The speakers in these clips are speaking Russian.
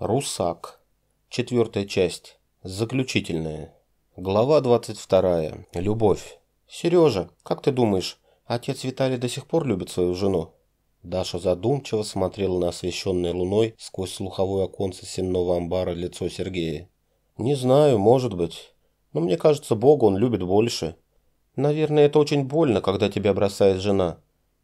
Русак. Четвертая часть. Заключительная. Глава 22. Любовь. Сережа, как ты думаешь, отец Виталий до сих пор любит свою жену? Даша задумчиво смотрела на освещенное луной сквозь слуховое оконце сенного амбара лицо Сергея. Не знаю, может быть. Но мне кажется, Бога он любит больше. Наверное, это очень больно, когда тебя бросает жена.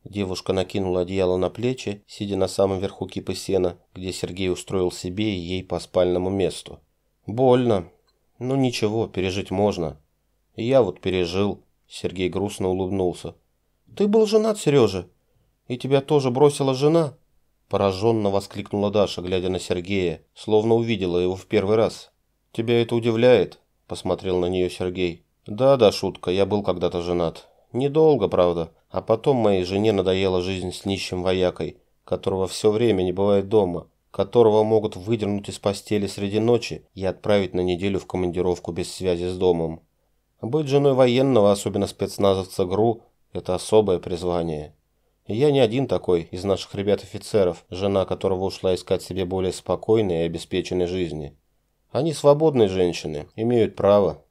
Девушка накинула одеяло на плечи, сидя на самом верху кипы сена, где Сергей устроил себе и ей по спальному месту. Больно. Ну ничего, пережить можно. я вот пережил. Сергей грустно улыбнулся. Ты был женат, Сережа? И тебя тоже бросила жена? Пораженно воскликнула Даша, глядя на Сергея, словно увидела его в первый раз. Тебя это удивляет? Посмотрел на нее Сергей. Да, да, шутка, я был когда-то женат. Недолго, правда. А потом моей жене надоела жизнь с нищим воякой, которого все время не бывает дома, которого могут выдернуть из постели среди ночи и отправить на неделю в командировку без связи с домом. Быть женой военного, особенно спецназовца ГРУ, это особое призвание. И я не один такой из наших ребят-офицеров, жена которого ушла искать себе более спокойной и обеспеченной жизни. Они свободные женщины, имеют право.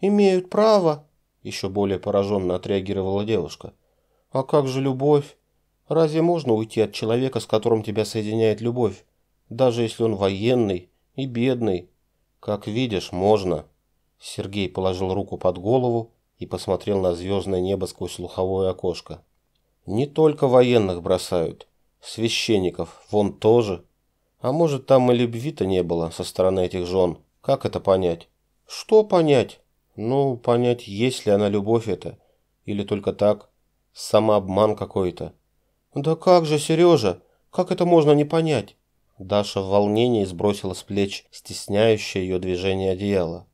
«Имеют право?» – еще более пораженно отреагировала девушка – а как же любовь? Разве можно уйти от человека, с которым тебя соединяет любовь? Даже если он военный и бедный. Как видишь, можно. Сергей положил руку под голову и посмотрел на звездное небо сквозь слуховое окошко. Не только военных бросают. Священников вон тоже. А может, там и любви-то не было со стороны этих жен. Как это понять? Что понять? Ну, понять, есть ли она любовь это. Или только так, Самообман какой-то. «Да как же, Сережа? Как это можно не понять?» Даша в волнении сбросила с плеч стесняющее ее движение одеяла.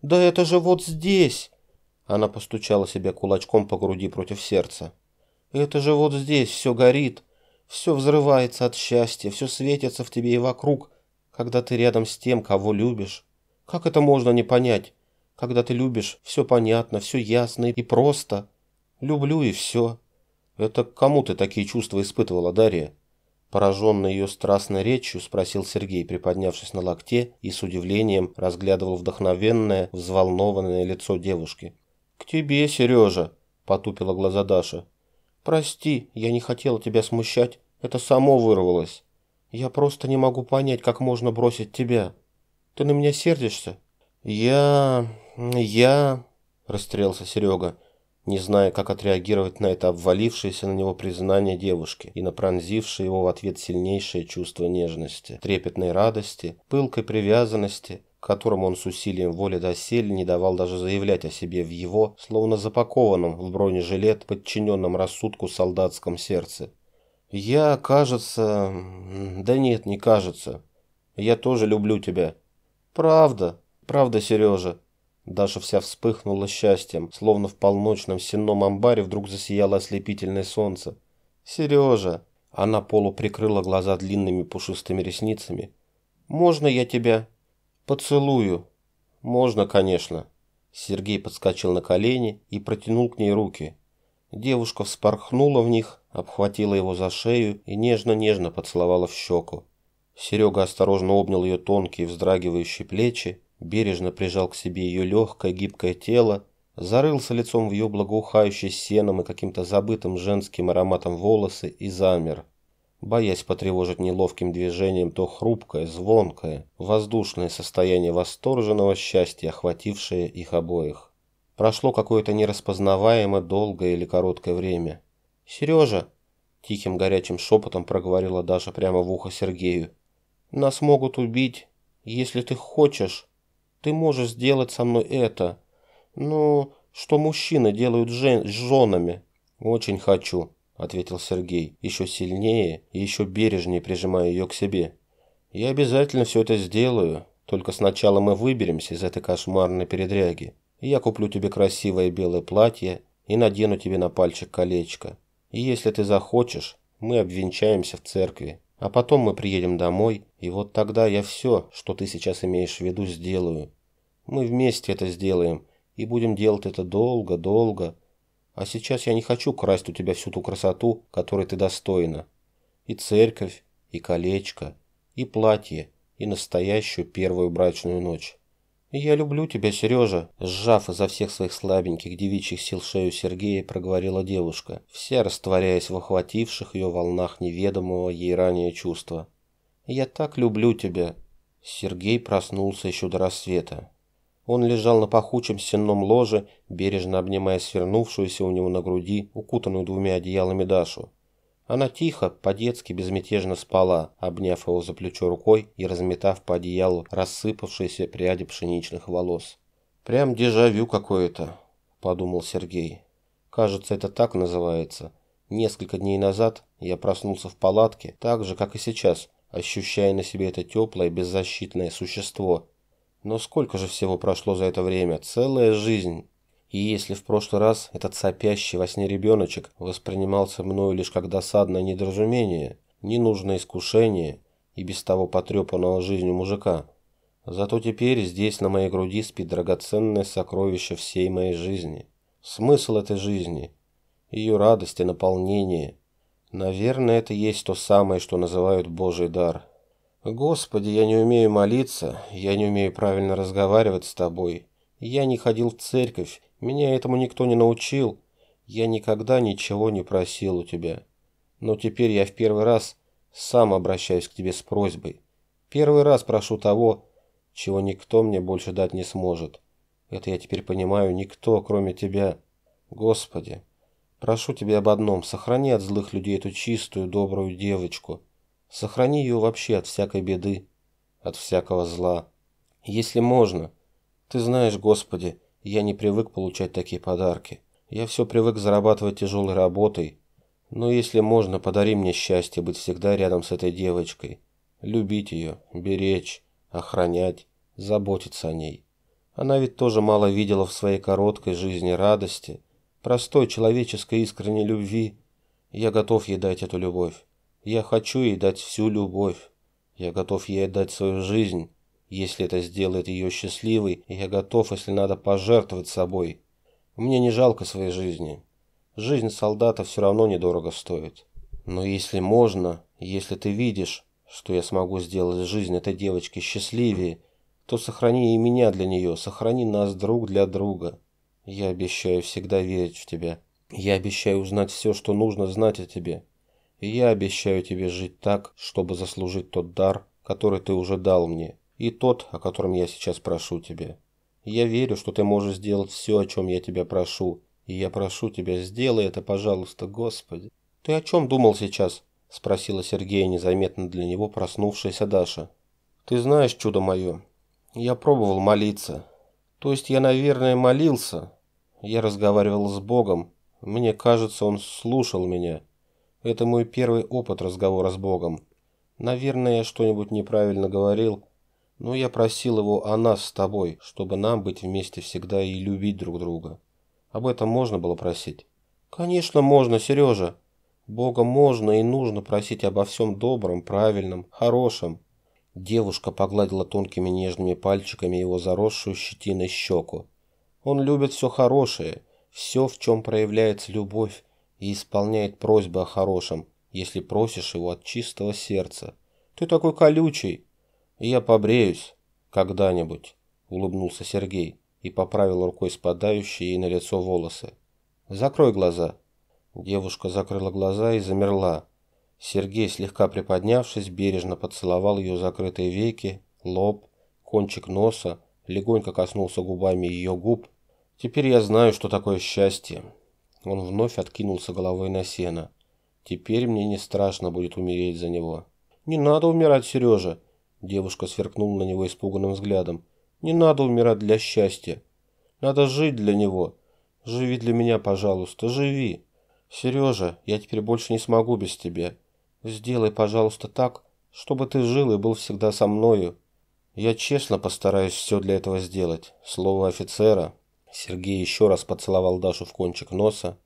«Да это же вот здесь!» Она постучала себе кулачком по груди против сердца. «Это же вот здесь все горит, все взрывается от счастья, все светится в тебе и вокруг, когда ты рядом с тем, кого любишь. Как это можно не понять? Когда ты любишь, все понятно, все ясно и просто. Люблю и все. Это к кому ты такие чувства испытывала, Дарья? Пораженный ее страстной речью, спросил Сергей, приподнявшись на локте и с удивлением разглядывал вдохновенное, взволнованное лицо девушки. «К тебе, Сережа!» – потупила глаза Даша. «Прости, я не хотела тебя смущать, это само вырвалось. Я просто не могу понять, как можно бросить тебя. Ты на меня сердишься?» «Я... я...» – растерялся Серега не зная, как отреагировать на это обвалившееся на него признание девушки и на пронзившее его в ответ сильнейшее чувство нежности, трепетной радости, пылкой привязанности, которому он с усилием воли доселе не давал даже заявлять о себе в его, словно запакованном в бронежилет, подчиненном рассудку солдатском сердце. «Я, кажется... Да нет, не кажется. Я тоже люблю тебя. Правда, правда, Сережа. Даша вся вспыхнула счастьем, словно в полночном сенном амбаре вдруг засияло ослепительное солнце. «Сережа!» Она полуприкрыла глаза длинными пушистыми ресницами. «Можно я тебя поцелую?» «Можно, конечно». Сергей подскочил на колени и протянул к ней руки. Девушка вспорхнула в них, обхватила его за шею и нежно-нежно поцеловала в щеку. Серега осторожно обнял ее тонкие вздрагивающие плечи бережно прижал к себе ее легкое гибкое тело, зарылся лицом в ее благоухающий сеном и каким-то забытым женским ароматом волосы и замер, боясь потревожить неловким движением то хрупкое, звонкое, воздушное состояние восторженного счастья, охватившее их обоих. Прошло какое-то нераспознаваемо долгое или короткое время. «Сережа!» – тихим горячим шепотом проговорила Даша прямо в ухо Сергею. «Нас могут убить, если ты хочешь». Ты можешь сделать со мной это. Ну, что мужчины делают жен с женами. Очень хочу, ответил Сергей, еще сильнее и еще бережнее прижимая ее к себе. Я обязательно все это сделаю, только сначала мы выберемся из этой кошмарной передряги. я куплю тебе красивое белое платье и надену тебе на пальчик колечко. И если ты захочешь, мы обвенчаемся в церкви. А потом мы приедем домой, и вот тогда я все, что ты сейчас имеешь в виду, сделаю. Мы вместе это сделаем, и будем делать это долго-долго. А сейчас я не хочу красть у тебя всю ту красоту, которой ты достойна. И церковь, и колечко, и платье, и настоящую первую брачную ночь. «Я люблю тебя, Сережа!» Сжав изо всех своих слабеньких девичьих сил шею Сергея, проговорила девушка, вся растворяясь в охвативших ее волнах неведомого ей ранее чувства. «Я так люблю тебя!» Сергей проснулся еще до рассвета. Он лежал на пахучем сенном ложе, бережно обнимая свернувшуюся у него на груди, укутанную двумя одеялами Дашу. Она тихо, по-детски безмятежно спала, обняв его за плечо рукой и разметав по одеялу рассыпавшиеся пряди пшеничных волос. «Прям дежавю какое-то», – подумал Сергей. «Кажется, это так называется. Несколько дней назад я проснулся в палатке, так же, как и сейчас, ощущая на себе это теплое, беззащитное существо. Но сколько же всего прошло за это время? Целая жизнь. И если в прошлый раз этот сопящий во сне ребеночек воспринимался мною лишь как досадное недоразумение, ненужное искушение и без того потрепанного жизнью мужика, зато теперь здесь на моей груди спит драгоценное сокровище всей моей жизни. Смысл этой жизни, ее радость и наполнение. Наверное, это есть то самое, что называют Божий дар. Господи, я не умею молиться, я не умею правильно разговаривать с тобой. Я не ходил в церковь меня этому никто не научил. Я никогда ничего не просил у тебя. Но теперь я в первый раз сам обращаюсь к тебе с просьбой. Первый раз прошу того, чего никто мне больше дать не сможет. Это я теперь понимаю, никто, кроме тебя. Господи, прошу тебя об одном, сохрани от злых людей эту чистую, добрую девочку. Сохрани ее вообще от всякой беды, от всякого зла. Если можно. Ты знаешь, Господи, я не привык получать такие подарки. Я все привык зарабатывать тяжелой работой. Но если можно, подари мне счастье быть всегда рядом с этой девочкой. Любить ее, беречь, охранять, заботиться о ней. Она ведь тоже мало видела в своей короткой жизни радости, простой человеческой искренней любви. Я готов ей дать эту любовь. Я хочу ей дать всю любовь. Я готов ей отдать свою жизнь, если это сделает ее счастливой, я готов, если надо, пожертвовать собой. Мне не жалко своей жизни. Жизнь солдата все равно недорого стоит. Но если можно, если ты видишь, что я смогу сделать жизнь этой девочки счастливее, то сохрани и меня для нее, сохрани нас друг для друга. Я обещаю всегда верить в тебя. Я обещаю узнать все, что нужно знать о тебе. И я обещаю тебе жить так, чтобы заслужить тот дар, который ты уже дал мне и тот, о котором я сейчас прошу тебя. Я верю, что ты можешь сделать все, о чем я тебя прошу, и я прошу тебя, сделай это, пожалуйста, Господи. Ты о чем думал сейчас? спросила Сергея незаметно для него проснувшаяся Даша. Ты знаешь, чудо мое, я пробовал молиться. То есть я, наверное, молился. Я разговаривал с Богом. Мне кажется, он слушал меня. Это мой первый опыт разговора с Богом. Наверное, я что-нибудь неправильно говорил, но я просил его о нас с тобой, чтобы нам быть вместе всегда и любить друг друга. Об этом можно было просить? Конечно, можно, Сережа. Бога можно и нужно просить обо всем добром, правильном, хорошем. Девушка погладила тонкими нежными пальчиками его заросшую щетиной щеку. Он любит все хорошее, все, в чем проявляется любовь, и исполняет просьбы о хорошем, если просишь его от чистого сердца. Ты такой колючий, «Я побреюсь когда-нибудь», – улыбнулся Сергей и поправил рукой спадающие ей на лицо волосы. «Закрой глаза». Девушка закрыла глаза и замерла. Сергей, слегка приподнявшись, бережно поцеловал ее закрытые веки, лоб, кончик носа, легонько коснулся губами ее губ. «Теперь я знаю, что такое счастье». Он вновь откинулся головой на сено. «Теперь мне не страшно будет умереть за него». «Не надо умирать, Сережа. Девушка сверкнула на него испуганным взглядом. «Не надо умирать для счастья. Надо жить для него. Живи для меня, пожалуйста, живи. Сережа, я теперь больше не смогу без тебя. Сделай, пожалуйста, так, чтобы ты жил и был всегда со мною. Я честно постараюсь все для этого сделать. Слово офицера». Сергей еще раз поцеловал Дашу в кончик носа.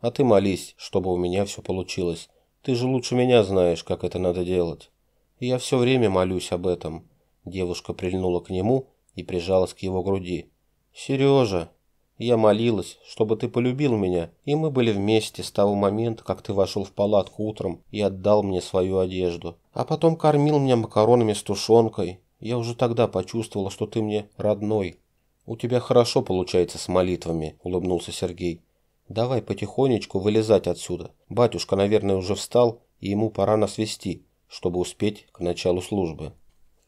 «А ты молись, чтобы у меня все получилось. Ты же лучше меня знаешь, как это надо делать». Я все время молюсь об этом. Девушка прильнула к нему и прижалась к его груди. Сережа, Я молилась, чтобы ты полюбил меня, и мы были вместе с того момента, как ты вошел в палатку утром и отдал мне свою одежду. А потом кормил меня макаронами с тушенкой. Я уже тогда почувствовала, что ты мне родной. У тебя хорошо получается с молитвами, улыбнулся Сергей. Давай потихонечку вылезать отсюда. Батюшка, наверное, уже встал, и ему пора нас вести, чтобы успеть к началу службы.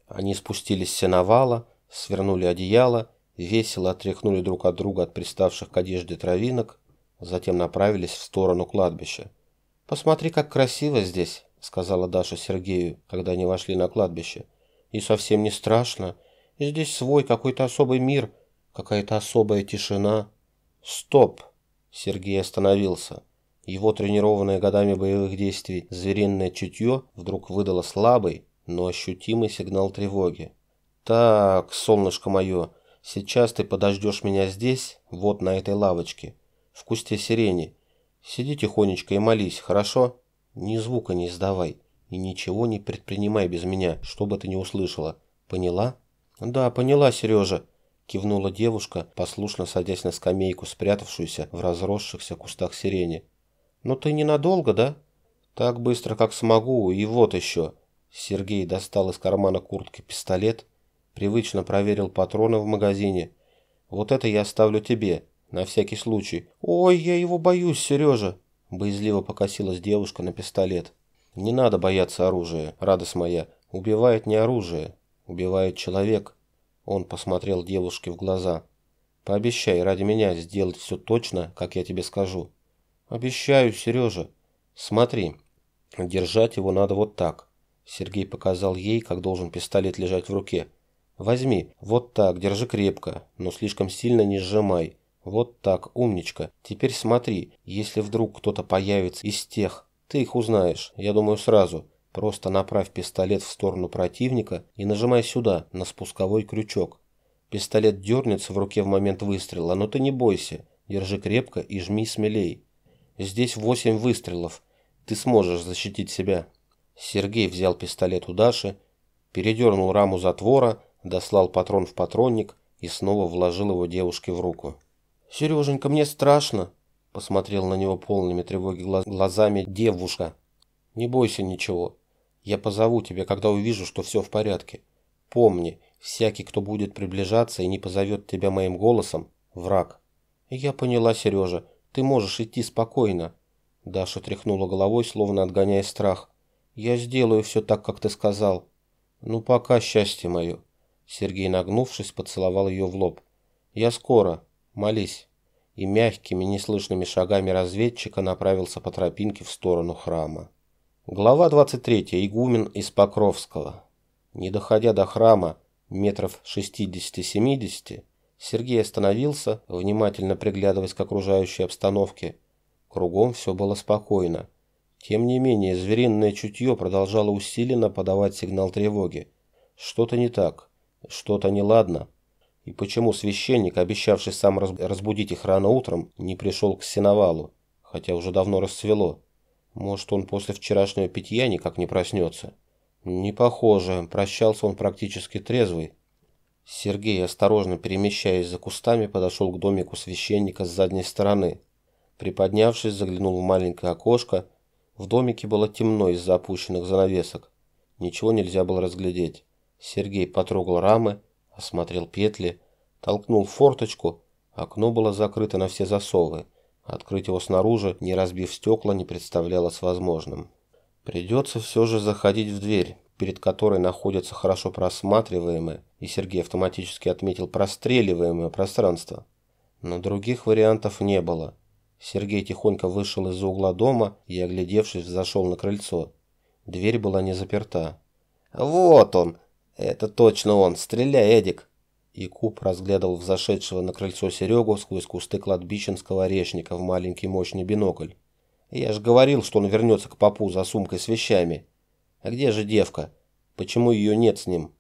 Они спустились с сеновала, свернули одеяло, весело отряхнули друг от друга от приставших к одежде травинок, затем направились в сторону кладбища. «Посмотри, как красиво здесь», — сказала Даша Сергею, когда они вошли на кладбище. «И совсем не страшно. Здесь свой какой-то особый мир, какая-то особая тишина». «Стоп!» — Сергей остановился. Его тренированное годами боевых действий звериное чутье вдруг выдало слабый, но ощутимый сигнал тревоги. «Так, солнышко мое, сейчас ты подождешь меня здесь, вот на этой лавочке, в кусте сирени. Сиди тихонечко и молись, хорошо? Ни звука не издавай и ничего не предпринимай без меня, что бы ты не услышала. Поняла?» «Да, поняла, Сережа», – кивнула девушка, послушно садясь на скамейку, спрятавшуюся в разросшихся кустах сирени. «Но ты ненадолго, да?» «Так быстро, как смогу, и вот еще». Сергей достал из кармана куртки пистолет Привычно проверил патроны в магазине. Вот это я оставлю тебе, на всякий случай. Ой, я его боюсь, Сережа. Боязливо покосилась девушка на пистолет. Не надо бояться оружия, радость моя. Убивает не оружие, убивает человек. Он посмотрел девушке в глаза. Пообещай ради меня сделать все точно, как я тебе скажу. Обещаю, Сережа. Смотри, держать его надо вот так. Сергей показал ей, как должен пистолет лежать в руке. Возьми, вот так, держи крепко, но слишком сильно не сжимай. Вот так, умничка. Теперь смотри, если вдруг кто-то появится из тех, ты их узнаешь, я думаю сразу. Просто направь пистолет в сторону противника и нажимай сюда, на спусковой крючок. Пистолет дернется в руке в момент выстрела, но ты не бойся. Держи крепко и жми смелей. Здесь восемь выстрелов. Ты сможешь защитить себя. Сергей взял пистолет у Даши, передернул раму затвора, дослал патрон в патронник и снова вложил его девушке в руку. «Сереженька, мне страшно!» – посмотрел на него полными тревоги глазами девушка. «Не бойся ничего. Я позову тебя, когда увижу, что все в порядке. Помни, всякий, кто будет приближаться и не позовет тебя моим голосом – враг». «Я поняла, Сережа. Ты можешь идти спокойно». Даша тряхнула головой, словно отгоняя страх. «Я сделаю все так, как ты сказал». «Ну, пока, счастье мое». Сергей, нагнувшись, поцеловал ее в лоб. «Я скоро. Молись». И мягкими, неслышными шагами разведчика направился по тропинке в сторону храма. Глава 23. Игумен из Покровского. Не доходя до храма метров 60-70, Сергей остановился, внимательно приглядываясь к окружающей обстановке. Кругом все было спокойно. Тем не менее, звериное чутье продолжало усиленно подавать сигнал тревоги. Что-то не так. Что-то неладно. И почему священник, обещавший сам разбудить их рано утром, не пришел к сеновалу, хотя уже давно расцвело? Может, он после вчерашнего питья никак не проснется? Не похоже, прощался он практически трезвый. Сергей, осторожно перемещаясь за кустами, подошел к домику священника с задней стороны. Приподнявшись, заглянул в маленькое окошко. В домике было темно из-за опущенных занавесок. Ничего нельзя было разглядеть. Сергей потрогал рамы, осмотрел петли, толкнул форточку. Окно было закрыто на все засовы. Открыть его снаружи, не разбив стекла, не представлялось возможным. Придется все же заходить в дверь, перед которой находится хорошо просматриваемое, и Сергей автоматически отметил простреливаемое пространство. Но других вариантов не было. Сергей тихонько вышел из-за угла дома и, оглядевшись, зашел на крыльцо. Дверь была не заперта. «Вот он!» «Это точно он! Стреляй, Эдик!» Якуб разглядывал взошедшего на крыльцо Серегу сквозь кусты кладбищенского орешника в маленький мощный бинокль. «Я же говорил, что он вернется к попу за сумкой с вещами. А где же девка? Почему ее нет с ним?»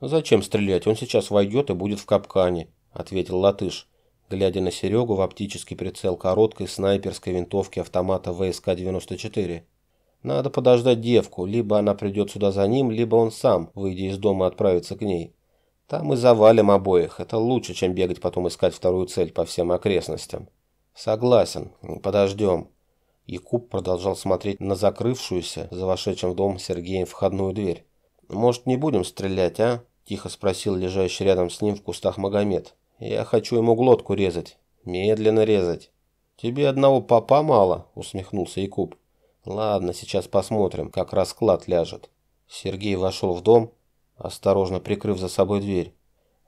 «Зачем стрелять? Он сейчас войдет и будет в капкане», — ответил Латыш, глядя на Серегу в оптический прицел короткой снайперской винтовки автомата ВСК-94. Надо подождать девку, либо она придет сюда за ним, либо он сам, выйдя из дома, отправится к ней. Там и завалим обоих. Это лучше, чем бегать потом искать вторую цель по всем окрестностям. Согласен. Подождем. Якуб продолжал смотреть на закрывшуюся за вошедшим в дом Сергеем входную дверь. «Может, не будем стрелять, а?» – тихо спросил лежащий рядом с ним в кустах Магомед. «Я хочу ему глотку резать. Медленно резать». «Тебе одного папа мало?» – усмехнулся Якуб. «Ладно, сейчас посмотрим, как расклад ляжет». Сергей вошел в дом, осторожно прикрыв за собой дверь.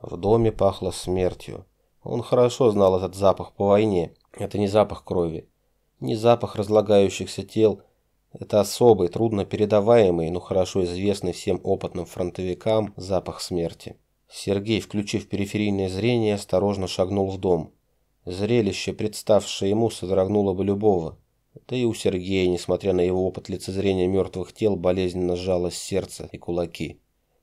В доме пахло смертью. Он хорошо знал этот запах по войне. Это не запах крови ни запах разлагающихся тел. Это особый, трудно передаваемый, но хорошо известный всем опытным фронтовикам запах смерти. Сергей, включив периферийное зрение, осторожно шагнул в дом. Зрелище, представшее ему, содрогнуло бы любого. Да и у Сергея, несмотря на его опыт лицезрения мертвых тел, болезненно сжалось сердце и кулаки.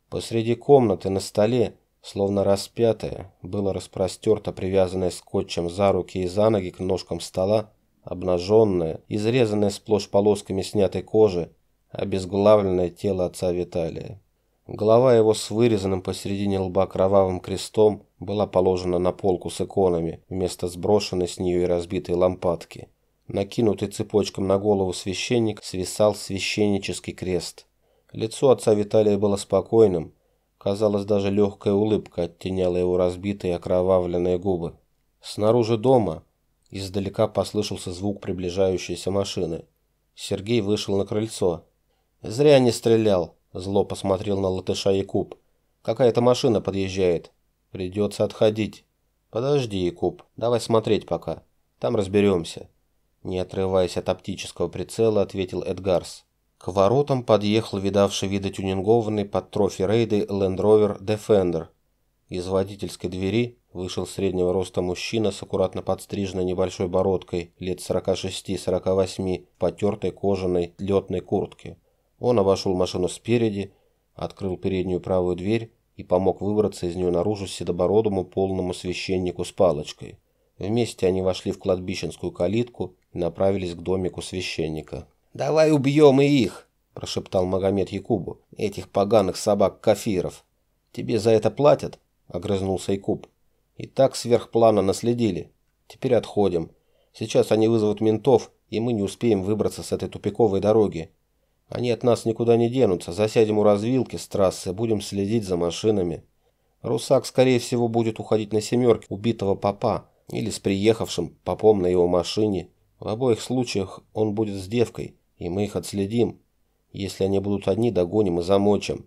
Посреди комнаты на столе, словно распятое, было распростерто привязанное скотчем за руки и за ноги к ножкам стола обнаженное, изрезанное сплошь полосками снятой кожи, обезглавленное тело отца Виталия. Голова его с вырезанным посередине лба кровавым крестом была положена на полку с иконами вместо сброшенной с нее и разбитой лампадки. Накинутый цепочком на голову священник свисал священнический крест. Лицо отца Виталия было спокойным, казалось, даже легкая улыбка оттеняла его разбитые окровавленные губы. Снаружи дома, Издалека послышался звук приближающейся машины. Сергей вышел на крыльцо. «Зря не стрелял», – зло посмотрел на латыша Якуб. «Какая-то машина подъезжает. Придется отходить». «Подожди, Якуб, давай смотреть пока. Там разберемся». Не отрываясь от оптического прицела, ответил Эдгарс. К воротам подъехал видавший виды тюнингованный под трофи-рейды Land Rover Defender. Из водительской двери вышел среднего роста мужчина с аккуратно подстриженной небольшой бородкой, лет 46-48, потертой кожаной летной куртке. Он обошел машину спереди, открыл переднюю правую дверь и помог выбраться из нее наружу седобородому полному священнику с палочкой. Вместе они вошли в кладбищенскую калитку и направились к домику священника. «Давай убьем и их!» – прошептал Магомед Якубу. «Этих поганых собак-кафиров! Тебе за это платят?» – огрызнулся Якуб. И так сверхплана наследили. Теперь отходим. Сейчас они вызовут ментов, и мы не успеем выбраться с этой тупиковой дороги. Они от нас никуда не денутся. Засядем у развилки с трассы, будем следить за машинами. Русак, скорее всего, будет уходить на семерке убитого папа или с приехавшим попом на его машине. В обоих случаях он будет с девкой, и мы их отследим. Если они будут одни, догоним и замочим.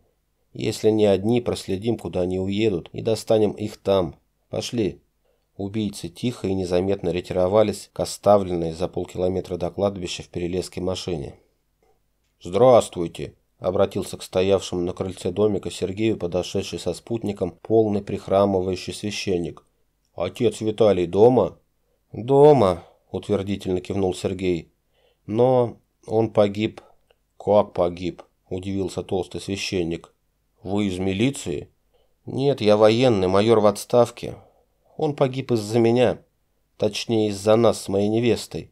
Если не одни, проследим, куда они уедут, и достанем их там. Пошли. Убийцы тихо и незаметно ретировались к оставленной за полкилометра до кладбища в перелеске машине. «Здравствуйте!» – обратился к стоявшему на крыльце домика Сергею, подошедший со спутником, полный прихрамывающий священник. «Отец Виталий дома?» «Дома», – утвердительно кивнул Сергей. «Но он погиб». «Как погиб?» – удивился толстый священник. «Вы из милиции?» «Нет, я военный, майор в отставке. Он погиб из-за меня. Точнее, из-за нас с моей невестой.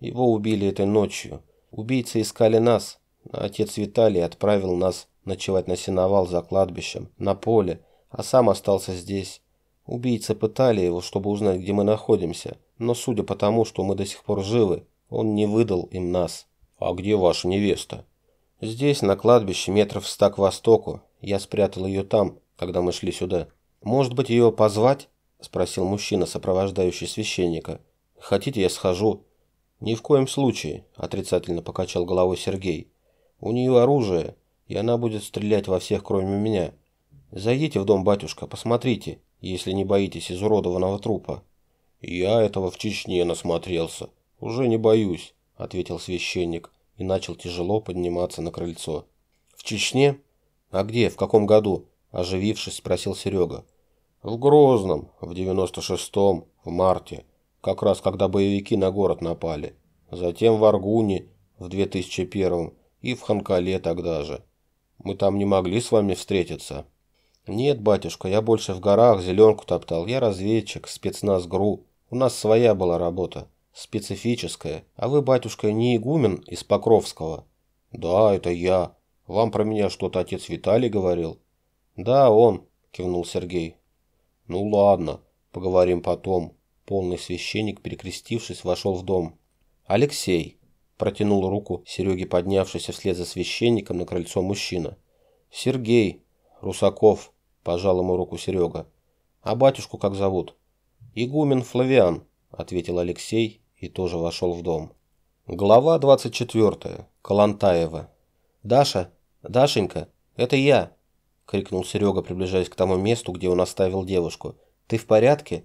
Его убили этой ночью. Убийцы искали нас. А отец Виталий отправил нас ночевать на сеновал за кладбищем, на поле, а сам остался здесь. Убийцы пытали его, чтобы узнать, где мы находимся, но судя по тому, что мы до сих пор живы, он не выдал им нас. «А где ваша невеста?» «Здесь, на кладбище, метров ста к востоку. Я спрятал ее там, когда мы шли сюда. Может быть, ее позвать?» – спросил мужчина, сопровождающий священника. «Хотите, я схожу?» «Ни в коем случае», – отрицательно покачал головой Сергей. «У нее оружие, и она будет стрелять во всех, кроме меня. Зайдите в дом, батюшка, посмотрите, если не боитесь изуродованного трупа». «Я этого в Чечне насмотрелся. Уже не боюсь», – ответил священник и начал тяжело подниматься на крыльцо. «В Чечне? А где, в каком году?» Оживившись, спросил Серега. В Грозном, в 96-м, в марте, как раз когда боевики на город напали. Затем в Аргуне в 2001-м и в Ханкале тогда же. Мы там не могли с вами встретиться. Нет, батюшка, я больше в горах зеленку топтал. Я разведчик, спецназ ГРУ. У нас своя была работа, специфическая. А вы, батюшка, не игумен из Покровского? Да, это я. Вам про меня что-то отец Виталий говорил? «Да, он. кивнул Сергей. Ну ладно, поговорим потом. Полный священник, перекрестившись, вошел в дом. Алексей протянул руку Сереге, поднявшийся вслед за священником на крыльцо мужчина. Сергей Русаков пожал ему руку Серега. А батюшку как зовут? Игумен Флавиан, ответил Алексей и тоже вошел в дом. Глава 24. Калантаева. «Даша! Дашенька! Это я!» – крикнул Серега, приближаясь к тому месту, где он оставил девушку. «Ты в порядке?»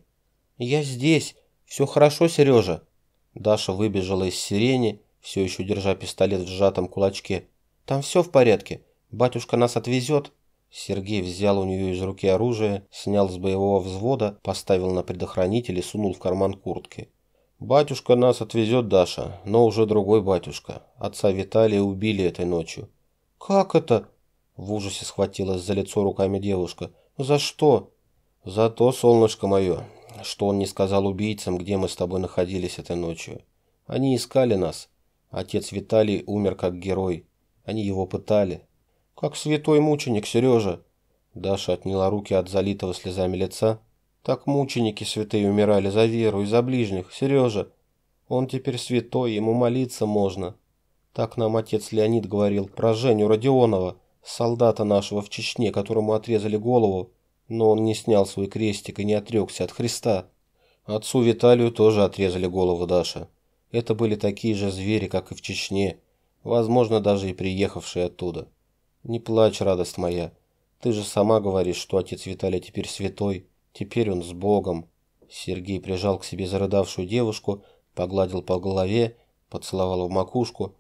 «Я здесь! Все хорошо, Сережа!» Даша выбежала из сирени, все еще держа пистолет в сжатом кулачке. «Там все в порядке. Батюшка нас отвезет?» Сергей взял у нее из руки оружие, снял с боевого взвода, поставил на предохранитель и сунул в карман куртки. «Батюшка нас отвезет, Даша, но уже другой батюшка. Отца Виталия убили этой ночью». «Как это?» В ужасе схватилась за лицо руками девушка. «За что?» «За то, солнышко мое, что он не сказал убийцам, где мы с тобой находились этой ночью. Они искали нас. Отец Виталий умер как герой. Они его пытали». «Как святой мученик, Сережа!» Даша отняла руки от залитого слезами лица так мученики святые умирали за веру и за ближних, Сережа. Он теперь святой, ему молиться можно. Так нам отец Леонид говорил про Женю Родионова, солдата нашего в Чечне, которому отрезали голову, но он не снял свой крестик и не отрекся от Христа. Отцу Виталию тоже отрезали голову Даша. Это были такие же звери, как и в Чечне, возможно, даже и приехавшие оттуда. Не плачь, радость моя. Ты же сама говоришь, что отец Виталий теперь святой. Теперь он с Богом. Сергей прижал к себе зарыдавшую девушку, погладил по голове, поцеловал в макушку.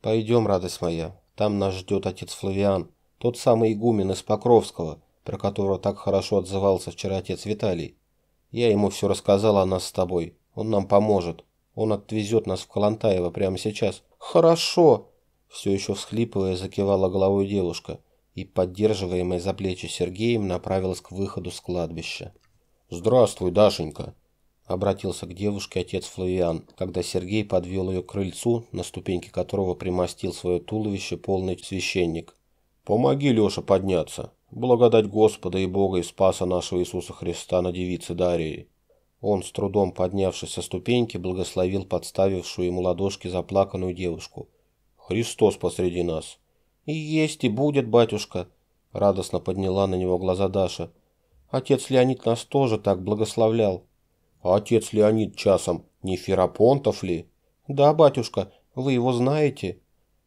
«Пойдем, радость моя, там нас ждет отец Флавиан, тот самый игумен из Покровского, про которого так хорошо отзывался вчера отец Виталий. Я ему все рассказал о нас с тобой, он нам поможет, он отвезет нас в Калантаево прямо сейчас». «Хорошо!» Все еще всхлипывая, закивала головой девушка – и, поддерживаемая за плечи Сергеем, направилась к выходу с кладбища. «Здравствуй, Дашенька!» – обратился к девушке отец Флавиан, когда Сергей подвел ее к крыльцу, на ступеньке которого примостил свое туловище полный священник. «Помоги, Леша, подняться. Благодать Господа и Бога и Спаса нашего Иисуса Христа на девице Дарии». Он, с трудом поднявшись со ступеньки, благословил подставившую ему ладошки заплаканную девушку. «Христос посреди нас!» «И есть, и будет, батюшка», — радостно подняла на него глаза Даша. «Отец Леонид нас тоже так благословлял». «А отец Леонид часом не Ферапонтов ли?» «Да, батюшка, вы его знаете?»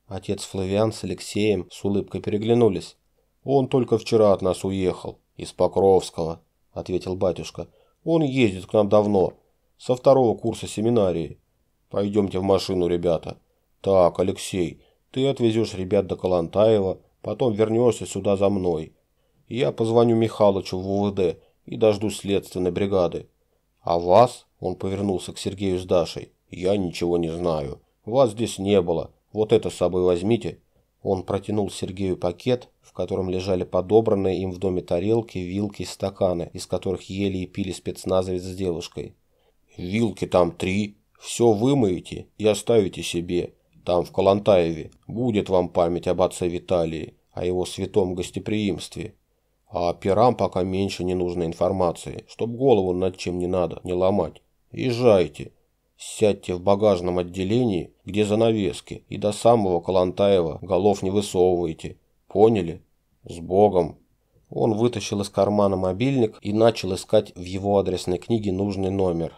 Отец Флавиан с Алексеем с улыбкой переглянулись. «Он только вчера от нас уехал, из Покровского», — ответил батюшка. «Он ездит к нам давно, со второго курса семинарии. Пойдемте в машину, ребята. Так, Алексей, ты отвезешь ребят до Калантаева, потом вернешься сюда за мной. Я позвоню Михалычу в УВД и дождусь следственной бригады. А вас, он повернулся к Сергею с Дашей, я ничего не знаю. Вас здесь не было. Вот это с собой возьмите. Он протянул Сергею пакет, в котором лежали подобранные им в доме тарелки, вилки и стаканы, из которых ели и пили спецназовец с девушкой. «Вилки там три. Все вымоете и оставите себе там, в Калантаеве, будет вам память об отце Виталии, о его святом гостеприимстве. А операм пока меньше ненужной информации, чтоб голову над чем не надо не ломать. Езжайте. Сядьте в багажном отделении, где занавески, и до самого Калантаева голов не высовывайте. Поняли? С Богом!» Он вытащил из кармана мобильник и начал искать в его адресной книге нужный номер.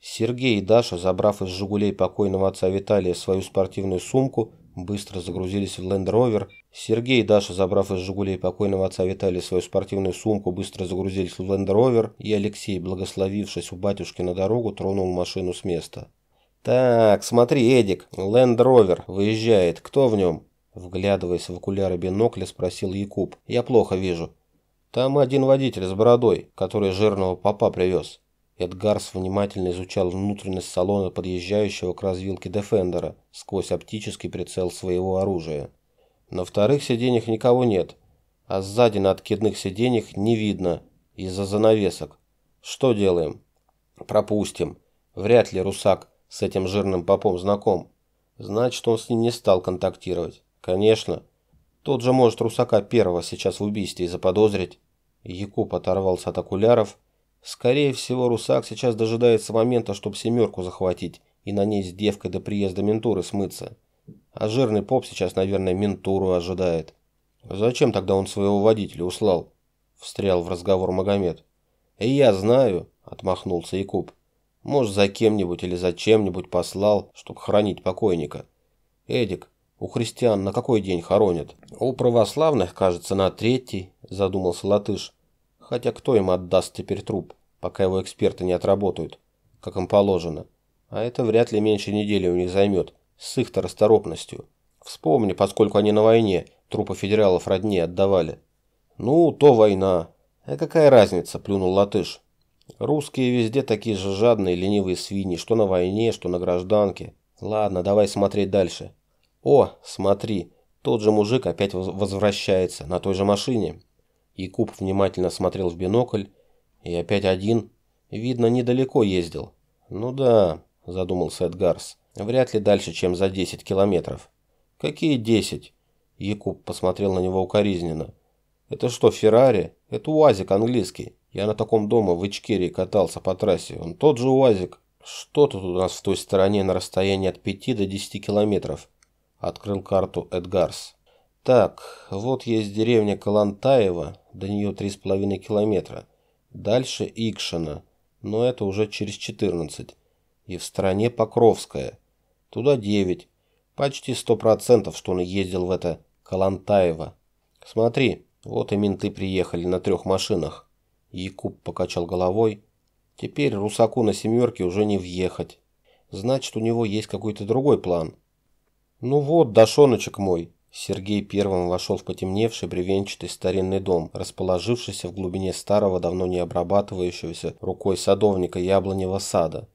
Сергей и Даша, забрав из «Жигулей» покойного отца Виталия свою спортивную сумку, быстро загрузились в Land. Сергей и Даша, забрав из «Жигулей» покойного отца Виталия свою спортивную сумку, быстро загрузились в Rover, и Алексей, благословившись у батюшки на дорогу, тронул машину с места. «Так, смотри, Эдик, Rover выезжает. Кто в нем?» Вглядываясь в окуляры бинокля, спросил Якуб. «Я плохо вижу». «Там один водитель с бородой, который жирного папа привез». Эдгарс внимательно изучал внутренность салона подъезжающего к развилке Дефендера сквозь оптический прицел своего оружия. На вторых сиденьях никого нет, а сзади на откидных сиденьях не видно из-за занавесок. Что делаем? Пропустим. Вряд ли Русак с этим жирным попом знаком. Значит, он с ним не стал контактировать. Конечно. Тот же может Русака первого сейчас в убийстве заподозрить. Якуб оторвался от окуляров. Скорее всего, Русак сейчас дожидается момента, чтобы семерку захватить и на ней с девкой до приезда ментуры смыться. А жирный поп сейчас, наверное, ментуру ожидает. Зачем тогда он своего водителя услал? Встрял в разговор Магомед. И я знаю, отмахнулся Якуб. Может, за кем-нибудь или за чем-нибудь послал, чтобы хранить покойника. Эдик, у христиан на какой день хоронят? У православных, кажется, на третий, задумался Латыш. Хотя кто им отдаст теперь труп, пока его эксперты не отработают, как им положено. А это вряд ли меньше недели у них займет, с их-то расторопностью. Вспомни, поскольку они на войне, трупы федералов родне отдавали. Ну, то война. А какая разница, плюнул Латыш. Русские везде такие же жадные, ленивые свиньи, что на войне, что на гражданке. Ладно, давай смотреть дальше. О, смотри, тот же мужик опять возвращается на той же машине. Якуб внимательно смотрел в бинокль, и опять один, видно, недалеко ездил. Ну да, задумался Эдгарс, вряд ли дальше, чем за 10 километров. Какие 10? Якуб посмотрел на него укоризненно. Это что, Феррари? Это УАЗик английский. Я на таком дома в Ичкерии катался по трассе. Он тот же УАЗик. Что тут у нас в той стороне на расстоянии от 5 до 10 километров? Открыл карту Эдгарс. Так, вот есть деревня Калантаева, до нее 3,5 километра. Дальше Икшина, но это уже через 14. И в стране Покровская. Туда 9. Почти 100%, что он ездил в это Калантаево. Смотри, вот и менты приехали на трех машинах. Якуб покачал головой. Теперь Русаку на семерке уже не въехать. Значит, у него есть какой-то другой план. «Ну вот, дошоночек мой!» Сергей первым вошел в потемневший бревенчатый старинный дом, расположившийся в глубине старого, давно не обрабатывающегося рукой садовника яблоневого сада.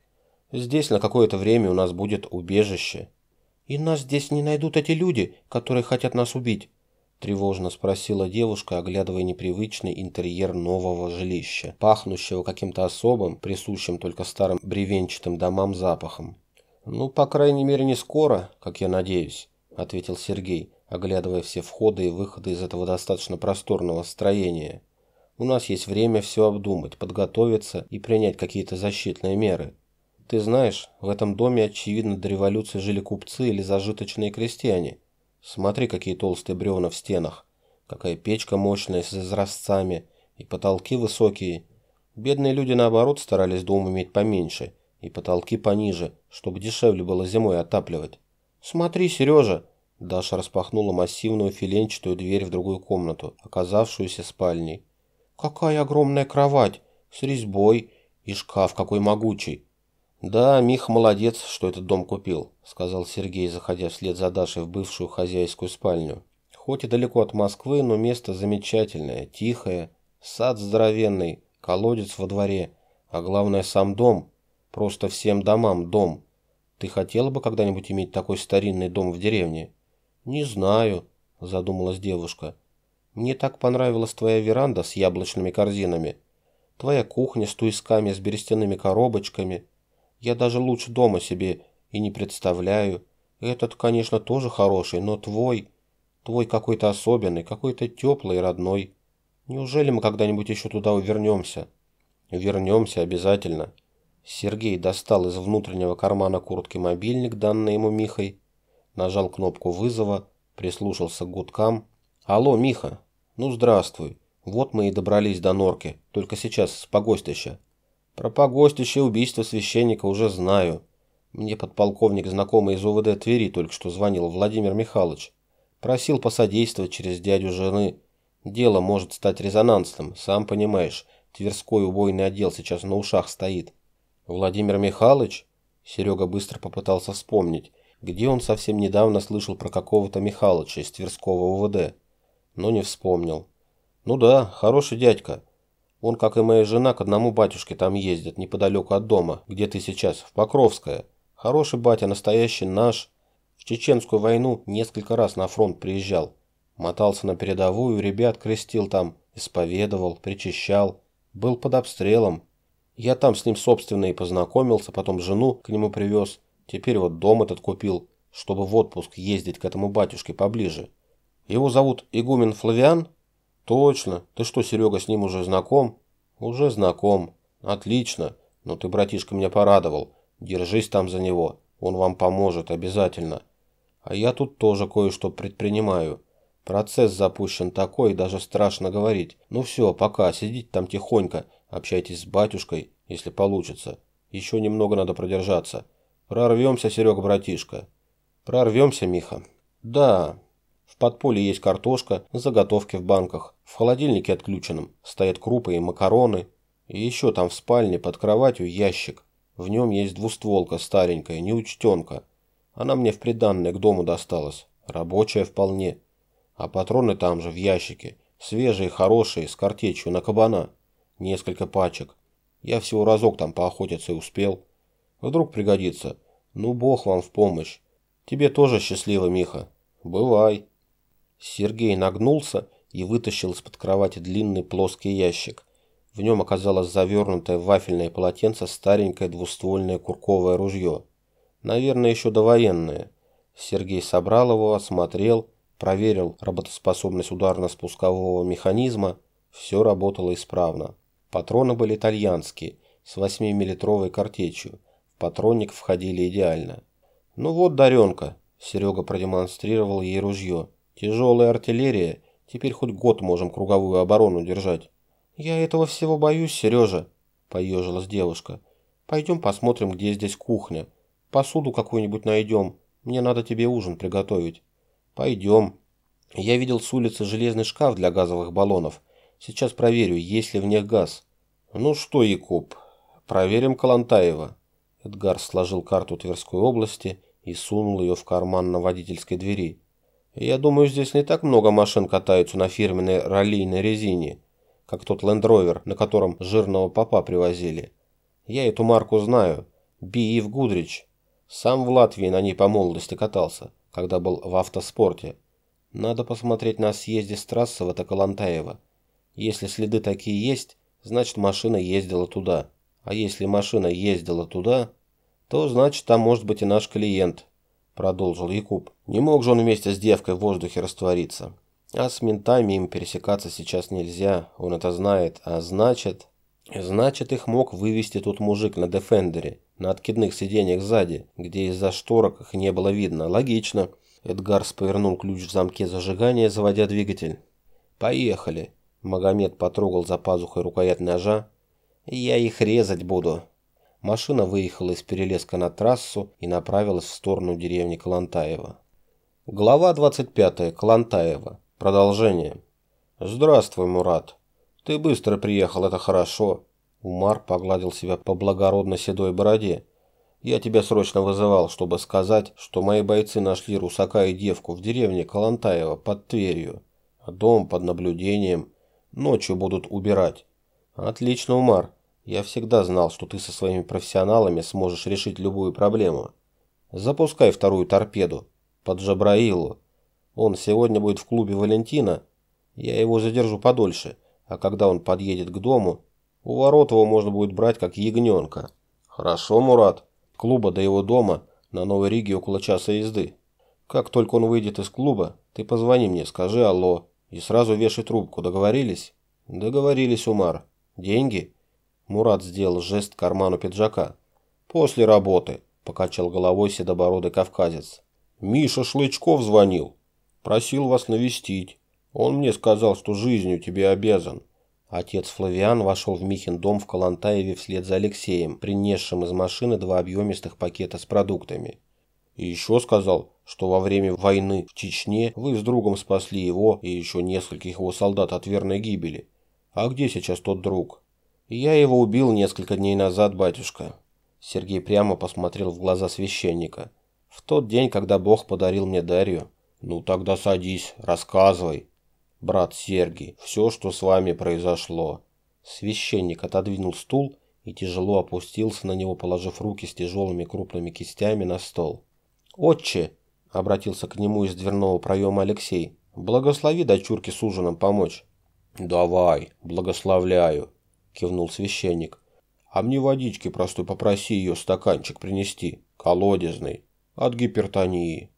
«Здесь на какое-то время у нас будет убежище». «И нас здесь не найдут эти люди, которые хотят нас убить?» Тревожно спросила девушка, оглядывая непривычный интерьер нового жилища, пахнущего каким-то особым, присущим только старым бревенчатым домам запахом. «Ну, по крайней мере, не скоро, как я надеюсь», – ответил Сергей, оглядывая все входы и выходы из этого достаточно просторного строения. «У нас есть время все обдумать, подготовиться и принять какие-то защитные меры. Ты знаешь, в этом доме, очевидно, до революции жили купцы или зажиточные крестьяне. Смотри, какие толстые бревна в стенах, какая печка мощная с изразцами и потолки высокие. Бедные люди, наоборот, старались дом иметь поменьше – и потолки пониже, чтобы дешевле было зимой отапливать. «Смотри, Сережа!» Даша распахнула массивную филенчатую дверь в другую комнату, оказавшуюся спальней. «Какая огромная кровать! С резьбой! И шкаф какой могучий!» «Да, Мих молодец, что этот дом купил», — сказал Сергей, заходя вслед за Дашей в бывшую хозяйскую спальню. «Хоть и далеко от Москвы, но место замечательное, тихое, сад здоровенный, колодец во дворе, а главное сам дом, Просто всем домам дом. Ты хотела бы когда-нибудь иметь такой старинный дом в деревне? Не знаю, задумалась девушка. Мне так понравилась твоя веранда с яблочными корзинами. Твоя кухня с туисками, с берестяными коробочками. Я даже лучше дома себе и не представляю. Этот, конечно, тоже хороший, но твой... Твой какой-то особенный, какой-то теплый и родной. Неужели мы когда-нибудь еще туда вернемся? Вернемся обязательно. Сергей достал из внутреннего кармана куртки мобильник, данный ему Михой, нажал кнопку вызова, прислушался к гудкам. «Алло, Миха! Ну, здравствуй. Вот мы и добрались до норки, только сейчас с погостища. Про погостище убийство священника уже знаю. Мне подполковник, знакомый из УВД Твери, только что звонил Владимир Михайлович. Просил посодействовать через дядю жены. Дело может стать резонансным, сам понимаешь. Тверской убойный отдел сейчас на ушах стоит. Владимир Михайлович? Серега быстро попытался вспомнить, где он совсем недавно слышал про какого-то Михалыча из Тверского УВД, но не вспомнил. Ну да, хороший дядька. Он, как и моя жена, к одному батюшке там ездит, неподалеку от дома, где ты сейчас, в Покровское. Хороший батя, настоящий наш. В Чеченскую войну несколько раз на фронт приезжал. Мотался на передовую, ребят крестил там, исповедовал, причащал. Был под обстрелом, я там с ним, собственно, и познакомился, потом жену к нему привез. Теперь вот дом этот купил, чтобы в отпуск ездить к этому батюшке поближе. Его зовут Игумен Флавиан? Точно. Ты что, Серега, с ним уже знаком? Уже знаком. Отлично. Но ты, братишка, меня порадовал. Держись там за него. Он вам поможет обязательно. А я тут тоже кое-что предпринимаю. Процесс запущен такой, даже страшно говорить. Ну все, пока, сидите там тихонько, общайтесь с батюшкой, если получится. Еще немного надо продержаться. Прорвемся, Серега, братишка. Прорвемся, Миха. Да, в подполье есть картошка, заготовки в банках. В холодильнике отключенном стоят крупы и макароны. И еще там в спальне под кроватью ящик. В нем есть двустволка старенькая, неучтенка. Она мне в приданное к дому досталась. Рабочая вполне. А патроны там же, в ящике. Свежие, хорошие, с картечью на кабана. Несколько пачек. Я всего разок там поохотиться и успел. Вдруг пригодится. Ну, бог вам в помощь. Тебе тоже счастливо, Миха. Бывай. Сергей нагнулся и вытащил из-под кровати длинный плоский ящик. В нем оказалось завернутое в вафельное полотенце старенькое двуствольное курковое ружье. Наверное, еще довоенное. Сергей собрал его, осмотрел Проверил работоспособность ударно-спускового механизма. Все работало исправно. Патроны были итальянские, с 8-миллитровой картечью. В патронник входили идеально. «Ну вот, Даренка», – Серега продемонстрировал ей ружье. «Тяжелая артиллерия. Теперь хоть год можем круговую оборону держать». «Я этого всего боюсь, Сережа», – поежилась девушка. «Пойдем посмотрим, где здесь кухня. Посуду какую-нибудь найдем. Мне надо тебе ужин приготовить». «Пойдем. Я видел с улицы железный шкаф для газовых баллонов. Сейчас проверю, есть ли в них газ». «Ну что, Якуб, проверим Калантаева». Эдгар сложил карту Тверской области и сунул ее в карман на водительской двери. «Я думаю, здесь не так много машин катаются на фирменной раллийной резине, как тот лендровер, на котором жирного папа привозили. Я эту марку знаю. Биив Гудрич. Сам в Латвии на ней по молодости катался когда был в автоспорте. Надо посмотреть на съезде с трассы в Атакалантаево. Если следы такие есть, значит машина ездила туда. А если машина ездила туда, то значит там может быть и наш клиент, продолжил Якуб. Не мог же он вместе с девкой в воздухе раствориться. А с ментами им пересекаться сейчас нельзя, он это знает, а значит... Значит, их мог вывести тот мужик на Дефендере, на откидных сиденьях сзади, где из-за шторок их не было видно. Логично. Эдгарс повернул ключ в замке зажигания, заводя двигатель. «Поехали». Магомед потрогал за пазухой рукоять ножа. «Я их резать буду». Машина выехала из перелеска на трассу и направилась в сторону деревни Калантаева. Глава 25. Калантаева. Продолжение. «Здравствуй, Мурат. Ты быстро приехал, это хорошо. Умар погладил себя по благородно седой бороде. Я тебя срочно вызывал, чтобы сказать, что мои бойцы нашли русака и девку в деревне Калантаево под Тверью. Дом под наблюдением. Ночью будут убирать. Отлично, Умар. Я всегда знал, что ты со своими профессионалами сможешь решить любую проблему. Запускай вторую торпеду. Под Джабраилу. Он сегодня будет в клубе Валентина. Я его задержу подольше а когда он подъедет к дому, у ворот его можно будет брать как ягненка. Хорошо, Мурат. Клуба до его дома на Новой Риге около часа езды. Как только он выйдет из клуба, ты позвони мне, скажи «Алло» и сразу вешай трубку. Договорились? Договорились, Умар. Деньги? Мурат сделал жест к карману пиджака. После работы, покачал головой седобородый кавказец. Миша Шлычков звонил. Просил вас навестить. Он мне сказал, что жизнью тебе обязан. Отец Флавиан вошел в Михин дом в Калантаеве вслед за Алексеем, принесшим из машины два объемистых пакета с продуктами. И еще сказал, что во время войны в Чечне вы с другом спасли его и еще нескольких его солдат от верной гибели. А где сейчас тот друг? Я его убил несколько дней назад, батюшка. Сергей прямо посмотрел в глаза священника. В тот день, когда Бог подарил мне Дарью. Ну тогда садись, рассказывай брат Сергий, все, что с вами произошло». Священник отодвинул стул и тяжело опустился на него, положив руки с тяжелыми крупными кистями на стол. «Отче!» – обратился к нему из дверного проема Алексей. «Благослови дочурке с ужином помочь». «Давай, благословляю», – кивнул священник. «А мне водички простой попроси ее стаканчик принести, колодезный, от гипертонии».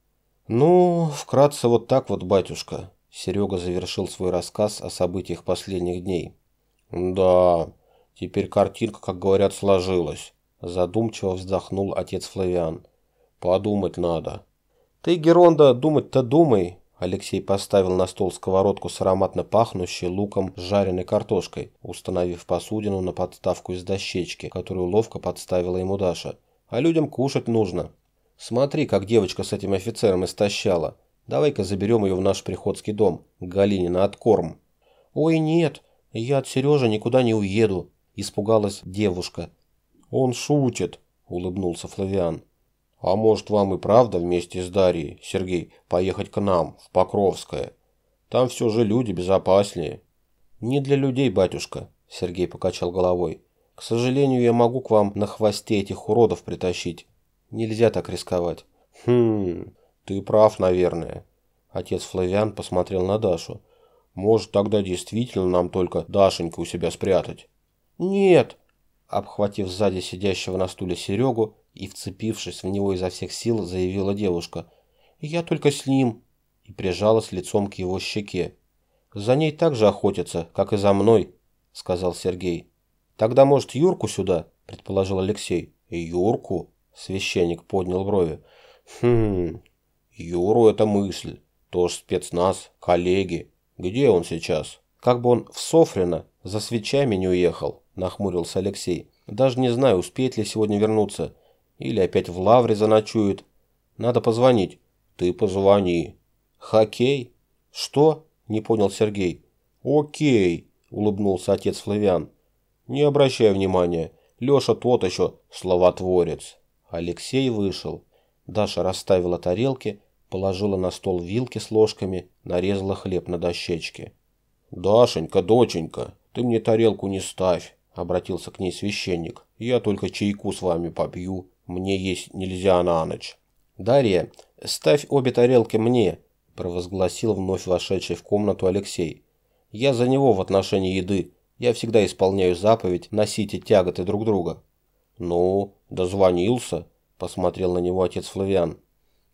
«Ну, вкратце вот так вот, батюшка», Серега завершил свой рассказ о событиях последних дней. «Да, теперь картинка, как говорят, сложилась», – задумчиво вздохнул отец Флавиан. «Подумать надо». «Ты, Геронда, думать-то думай», Алексей поставил на стол сковородку с ароматно пахнущей луком с жареной картошкой, установив посудину на подставку из дощечки, которую ловко подставила ему Даша. «А людям кушать нужно. Смотри, как девочка с этим офицером истощала. Давай-ка заберем ее в наш приходский дом, к Галине на откорм». «Ой, нет, я от Сережи никуда не уеду», – испугалась девушка. «Он шутит», – улыбнулся Флавиан. А может вам и правда вместе с Дарьей, Сергей, поехать к нам, в Покровское? Там все же люди безопаснее. Не для людей, батюшка, Сергей покачал головой. К сожалению, я могу к вам на хвосте этих уродов притащить. Нельзя так рисковать. Хм, ты прав, наверное. Отец Флавиан посмотрел на Дашу. Может, тогда действительно нам только Дашеньку у себя спрятать? Нет, обхватив сзади сидящего на стуле Серегу, и, вцепившись в него изо всех сил, заявила девушка. «Я только с ним!» и прижалась лицом к его щеке. «За ней так же охотятся, как и за мной», — сказал Сергей. «Тогда, может, Юрку сюда?» — предположил Алексей. «Юрку?» — священник поднял брови. «Хм, Юру это мысль. Тоже спецназ, коллеги. Где он сейчас?» «Как бы он в Софрино за свечами не уехал», — нахмурился Алексей. «Даже не знаю, успеет ли сегодня вернуться. Или опять в лавре заночует. Надо позвонить. Ты позвони. Хоккей? Что? Не понял Сергей. Окей, улыбнулся отец Флавиан. Не обращай внимания. Леша тот еще словотворец. Алексей вышел. Даша расставила тарелки, положила на стол вилки с ложками, нарезала хлеб на дощечке. «Дашенька, доченька, ты мне тарелку не ставь», — обратился к ней священник. «Я только чайку с вами попью». Мне есть нельзя на ночь. Дарья, ставь обе тарелки мне, провозгласил вновь вошедший в комнату Алексей. Я за него в отношении еды. Я всегда исполняю заповедь носите тяготы друг друга. Ну, дозвонился, посмотрел на него отец Флавиан.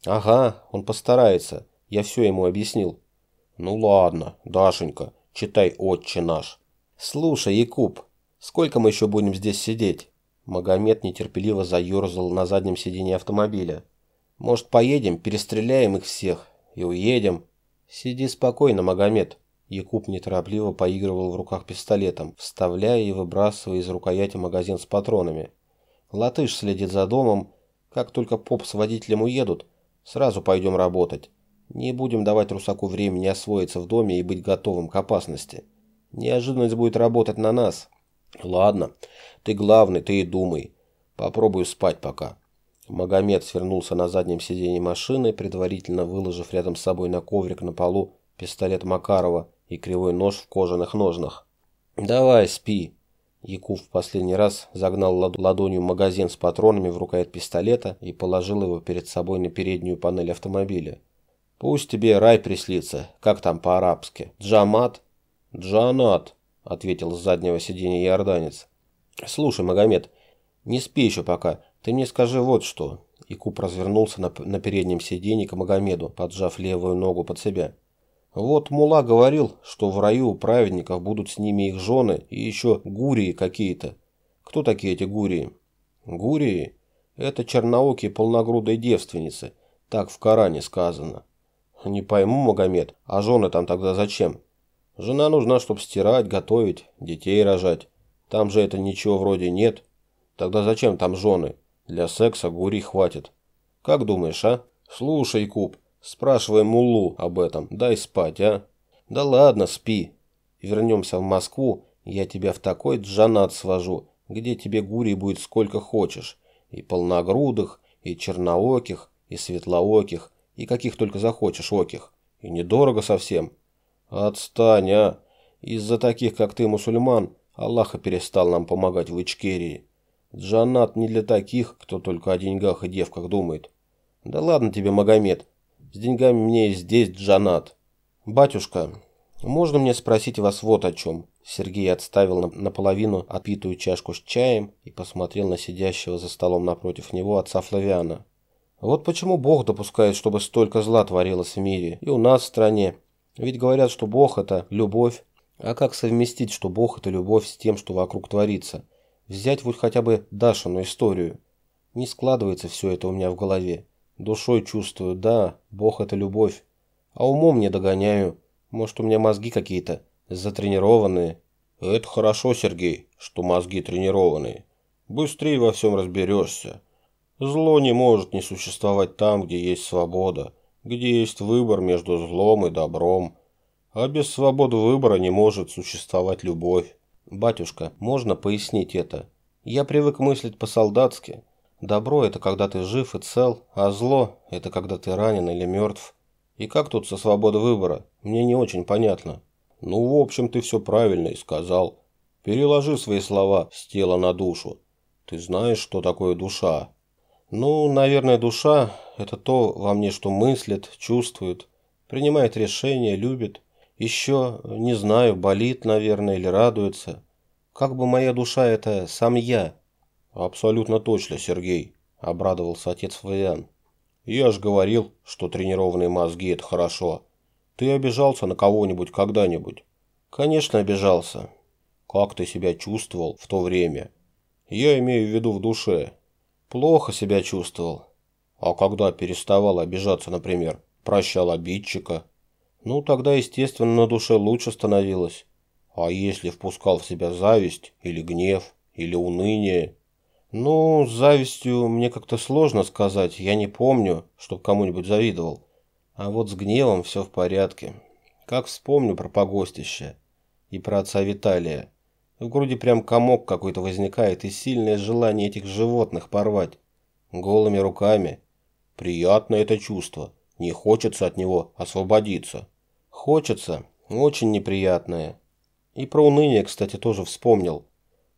Ага, он постарается. Я все ему объяснил. Ну ладно, Дашенька, читай «Отче наш». Слушай, Якуб, сколько мы еще будем здесь сидеть? Магомед нетерпеливо заерзал на заднем сиденье автомобиля. «Может, поедем, перестреляем их всех и уедем?» «Сиди спокойно, Магомед». Якуб неторопливо поигрывал в руках пистолетом, вставляя и выбрасывая из рукояти магазин с патронами. Латыш следит за домом. Как только поп с водителем уедут, сразу пойдем работать. Не будем давать Русаку времени освоиться в доме и быть готовым к опасности. Неожиданность будет работать на нас. Ладно, ты главный, ты и думай. Попробую спать пока. Магомед свернулся на заднем сиденье машины, предварительно выложив рядом с собой на коврик на полу пистолет Макарова и кривой нож в кожаных ножнах. «Давай, спи!» Яков в последний раз загнал ладонью магазин с патронами в рукоять пистолета и положил его перед собой на переднюю панель автомобиля. «Пусть тебе рай прислится, как там по-арабски. Джамат?» «Джанат», ответил с заднего сиденья иорданец. «Слушай, Магомед, не спи еще пока. Ты мне скажи вот что». Якуб развернулся на, на переднем сиденье к Магомеду, поджав левую ногу под себя. «Вот Мула говорил, что в раю у праведников будут с ними их жены и еще гурии какие-то. Кто такие эти гурии?» «Гурии – это черноокие полногрудые девственницы. Так в Коране сказано». «Не пойму, Магомед, а жены там тогда зачем?» Жена нужна, чтобы стирать, готовить, детей рожать. Там же это ничего вроде нет. Тогда зачем там жены? Для секса гури хватит. Как думаешь, а? Слушай, Куб, спрашивай Муллу об этом. Дай спать, а? Да ладно, спи. Вернемся в Москву, я тебя в такой джанат свожу, где тебе гури будет сколько хочешь. И полногрудых, и чернооких, и светлооких, и каких только захочешь оких. И недорого совсем. «Отстань, а! Из-за таких, как ты, мусульман, Аллаха перестал нам помогать в Ичкерии. Джанат не для таких, кто только о деньгах и девках думает. Да ладно тебе, Магомед, с деньгами мне и здесь Джанат. Батюшка, можно мне спросить вас вот о чем?» Сергей отставил наполовину отпитую чашку с чаем и посмотрел на сидящего за столом напротив него отца Флавиана. «Вот почему Бог допускает, чтобы столько зла творилось в мире и у нас в стране, Ведь говорят, что Бог – это любовь. А как совместить, что Бог – это любовь с тем, что вокруг творится? Взять вот хотя бы Дашину историю. Не складывается все это у меня в голове. Душой чувствую, да, Бог – это любовь. А умом не догоняю. Может, у меня мозги какие-то затренированные. Это хорошо, Сергей, что мозги тренированные. Быстрее во всем разберешься. Зло не может не существовать там, где есть свобода, где есть выбор между злом и добром. А без свободы выбора не может существовать любовь. Батюшка, можно пояснить это? Я привык мыслить по-солдатски. Добро – это когда ты жив и цел, а зло – это когда ты ранен или мертв. И как тут со свободой выбора? Мне не очень понятно. Ну, в общем, ты все правильно и сказал. Переложи свои слова с тела на душу. Ты знаешь, что такое душа? Ну, наверное, душа – это то во мне, что мыслит, чувствует, принимает решения, любит. Еще, не знаю, болит, наверное, или радуется. Как бы моя душа – это сам я. Абсолютно точно, Сергей, – обрадовался отец Флориан. Я ж говорил, что тренированные мозги – это хорошо. Ты обижался на кого-нибудь когда-нибудь? Конечно, обижался. Как ты себя чувствовал в то время? Я имею в виду в душе. Плохо себя чувствовал. А когда переставал обижаться, например, прощал обидчика, ну тогда, естественно, на душе лучше становилось. А если впускал в себя зависть или гнев, или уныние? Ну, с завистью мне как-то сложно сказать, я не помню, чтоб кому-нибудь завидовал. А вот с гневом все в порядке. Как вспомню про погостище и про отца Виталия. В груди прям комок какой-то возникает и сильное желание этих животных порвать. Голыми руками. Приятно это чувство. Не хочется от него освободиться. Хочется. Очень неприятное. И про уныние, кстати, тоже вспомнил.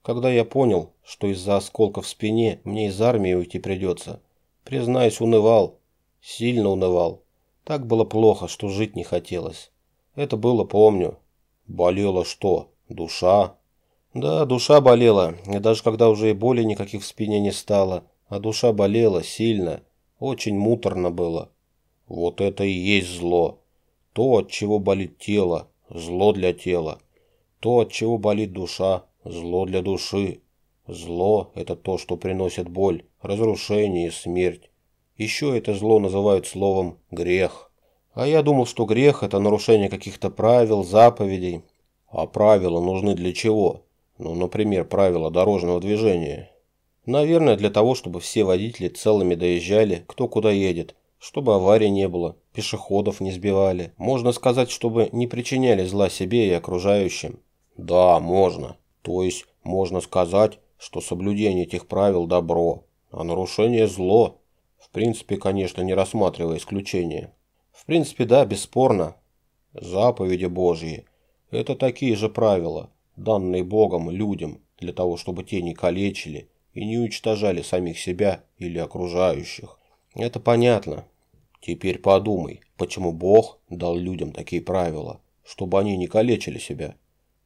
Когда я понял, что из-за осколка в спине мне из армии уйти придется. Признаюсь, унывал. Сильно унывал. Так было плохо, что жить не хотелось. Это было, помню. Болело что? Душа? Да, душа болела, и даже когда уже и боли никаких в спине не стало, а душа болела сильно, очень муторно было. Вот это и есть зло. То, от чего болит тело, зло для тела. То, от чего болит душа, зло для души. Зло – это то, что приносит боль, разрушение и смерть. Еще это зло называют словом «грех». А я думал, что грех – это нарушение каких-то правил, заповедей. А правила нужны для чего? Ну, например, правила дорожного движения. Наверное, для того, чтобы все водители целыми доезжали, кто куда едет, чтобы аварий не было, пешеходов не сбивали. Можно сказать, чтобы не причиняли зла себе и окружающим. Да, можно. То есть, можно сказать, что соблюдение этих правил – добро, а нарушение – зло. В принципе, конечно, не рассматривая исключения. В принципе, да, бесспорно. Заповеди Божьи – это такие же правила – данные Богом людям для того, чтобы те не калечили и не уничтожали самих себя или окружающих. Это понятно. Теперь подумай, почему Бог дал людям такие правила, чтобы они не калечили себя?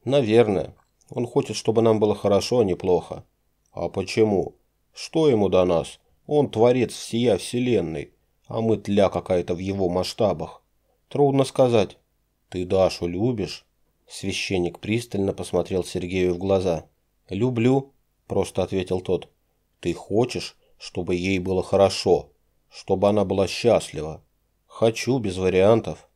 Наверное. Он хочет, чтобы нам было хорошо, а не плохо. А почему? Что ему до нас? Он творец всея вселенной, а мы тля какая-то в его масштабах. Трудно сказать. Ты Дашу любишь? Священник пристально посмотрел Сергею в глаза. «Люблю», – просто ответил тот. «Ты хочешь, чтобы ей было хорошо, чтобы она была счастлива?» «Хочу, без вариантов».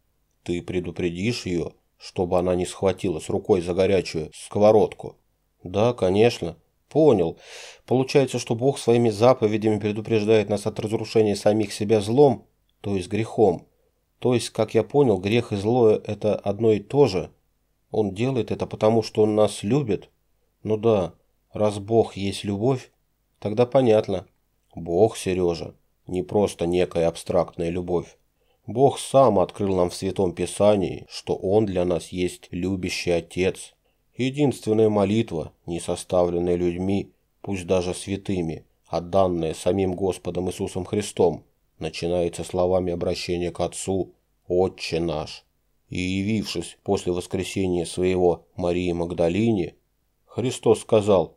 «Ты предупредишь ее, чтобы она не схватилась рукой за горячую сковородку?» «Да, конечно». «Понял. Получается, что Бог своими заповедями предупреждает нас от разрушения самих себя злом, то есть грехом. То есть, как я понял, грех и зло – это одно и то же?» Он делает это потому, что он нас любит? Ну да, раз Бог есть любовь, тогда понятно. Бог, Сережа, не просто некая абстрактная любовь. Бог сам открыл нам в Святом Писании, что Он для нас есть любящий Отец. Единственная молитва, не составленная людьми, пусть даже святыми, а данная самим Господом Иисусом Христом, начинается словами обращения к Отцу «Отче наш» и явившись после воскресения своего Марии Магдалине, Христос сказал,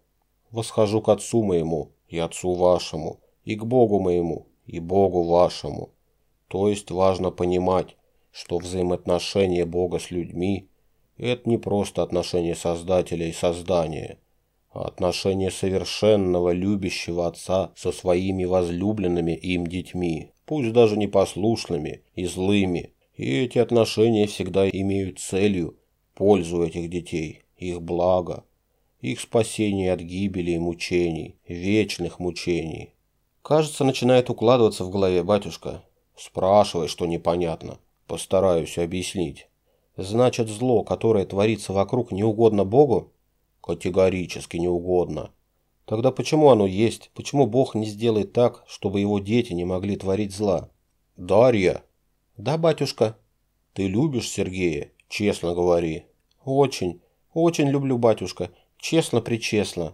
«Восхожу к Отцу моему и Отцу вашему, и к Богу моему и Богу вашему». То есть важно понимать, что взаимоотношения Бога с людьми – это не просто отношения Создателя и Создания, а отношения совершенного любящего Отца со своими возлюбленными им детьми, пусть даже непослушными и злыми. И эти отношения всегда имеют целью пользу этих детей, их благо, их спасение от гибели и мучений, вечных мучений. Кажется, начинает укладываться в голове, батюшка. Спрашивай, что непонятно. Постараюсь объяснить. Значит, зло, которое творится вокруг, не угодно Богу? Категорически не угодно. Тогда почему оно есть? Почему Бог не сделает так, чтобы его дети не могли творить зла? Дарья. Да, батюшка. Ты любишь Сергея? Честно говори. Очень, очень люблю батюшка. Честно-причестно.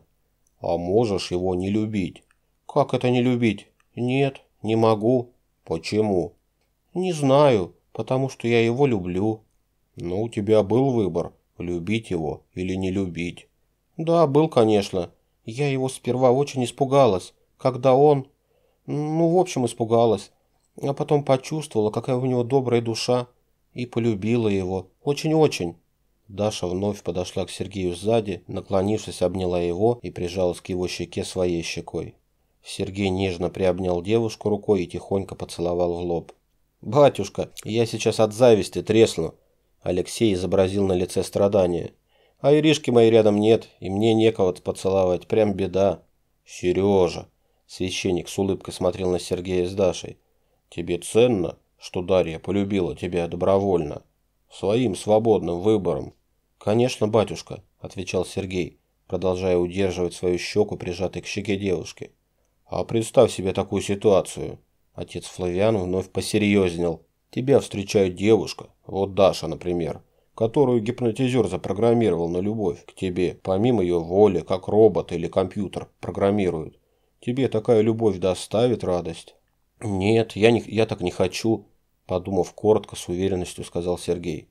А можешь его не любить? Как это не любить? Нет, не могу. Почему? Не знаю, потому что я его люблю. Ну, у тебя был выбор, любить его или не любить. Да, был, конечно. Я его сперва очень испугалась, когда он... Ну, в общем, испугалась. А потом почувствовала, какая у него добрая душа, и полюбила его. Очень-очень. Даша вновь подошла к Сергею сзади, наклонившись, обняла его и прижалась к его щеке своей щекой. Сергей нежно приобнял девушку рукой и тихонько поцеловал в лоб. «Батюшка, я сейчас от зависти тресну!» Алексей изобразил на лице страдания. «А Иришки моей рядом нет, и мне некого поцеловать, прям беда!» «Сережа!» Священник с улыбкой смотрел на Сергея с Дашей. «Тебе ценно, что Дарья полюбила тебя добровольно?» Своим свободным выбором. Конечно, батюшка, отвечал Сергей, продолжая удерживать свою щеку, прижатой к щеке девушки. А представь себе такую ситуацию. Отец Флавиан вновь посерьезнел. Тебя встречает девушка, вот Даша, например, которую гипнотизер запрограммировал на любовь к тебе, помимо ее воли, как робот или компьютер программирует. Тебе такая любовь доставит радость? Нет, я, не, я так не хочу, Подумав коротко, с уверенностью сказал Сергей.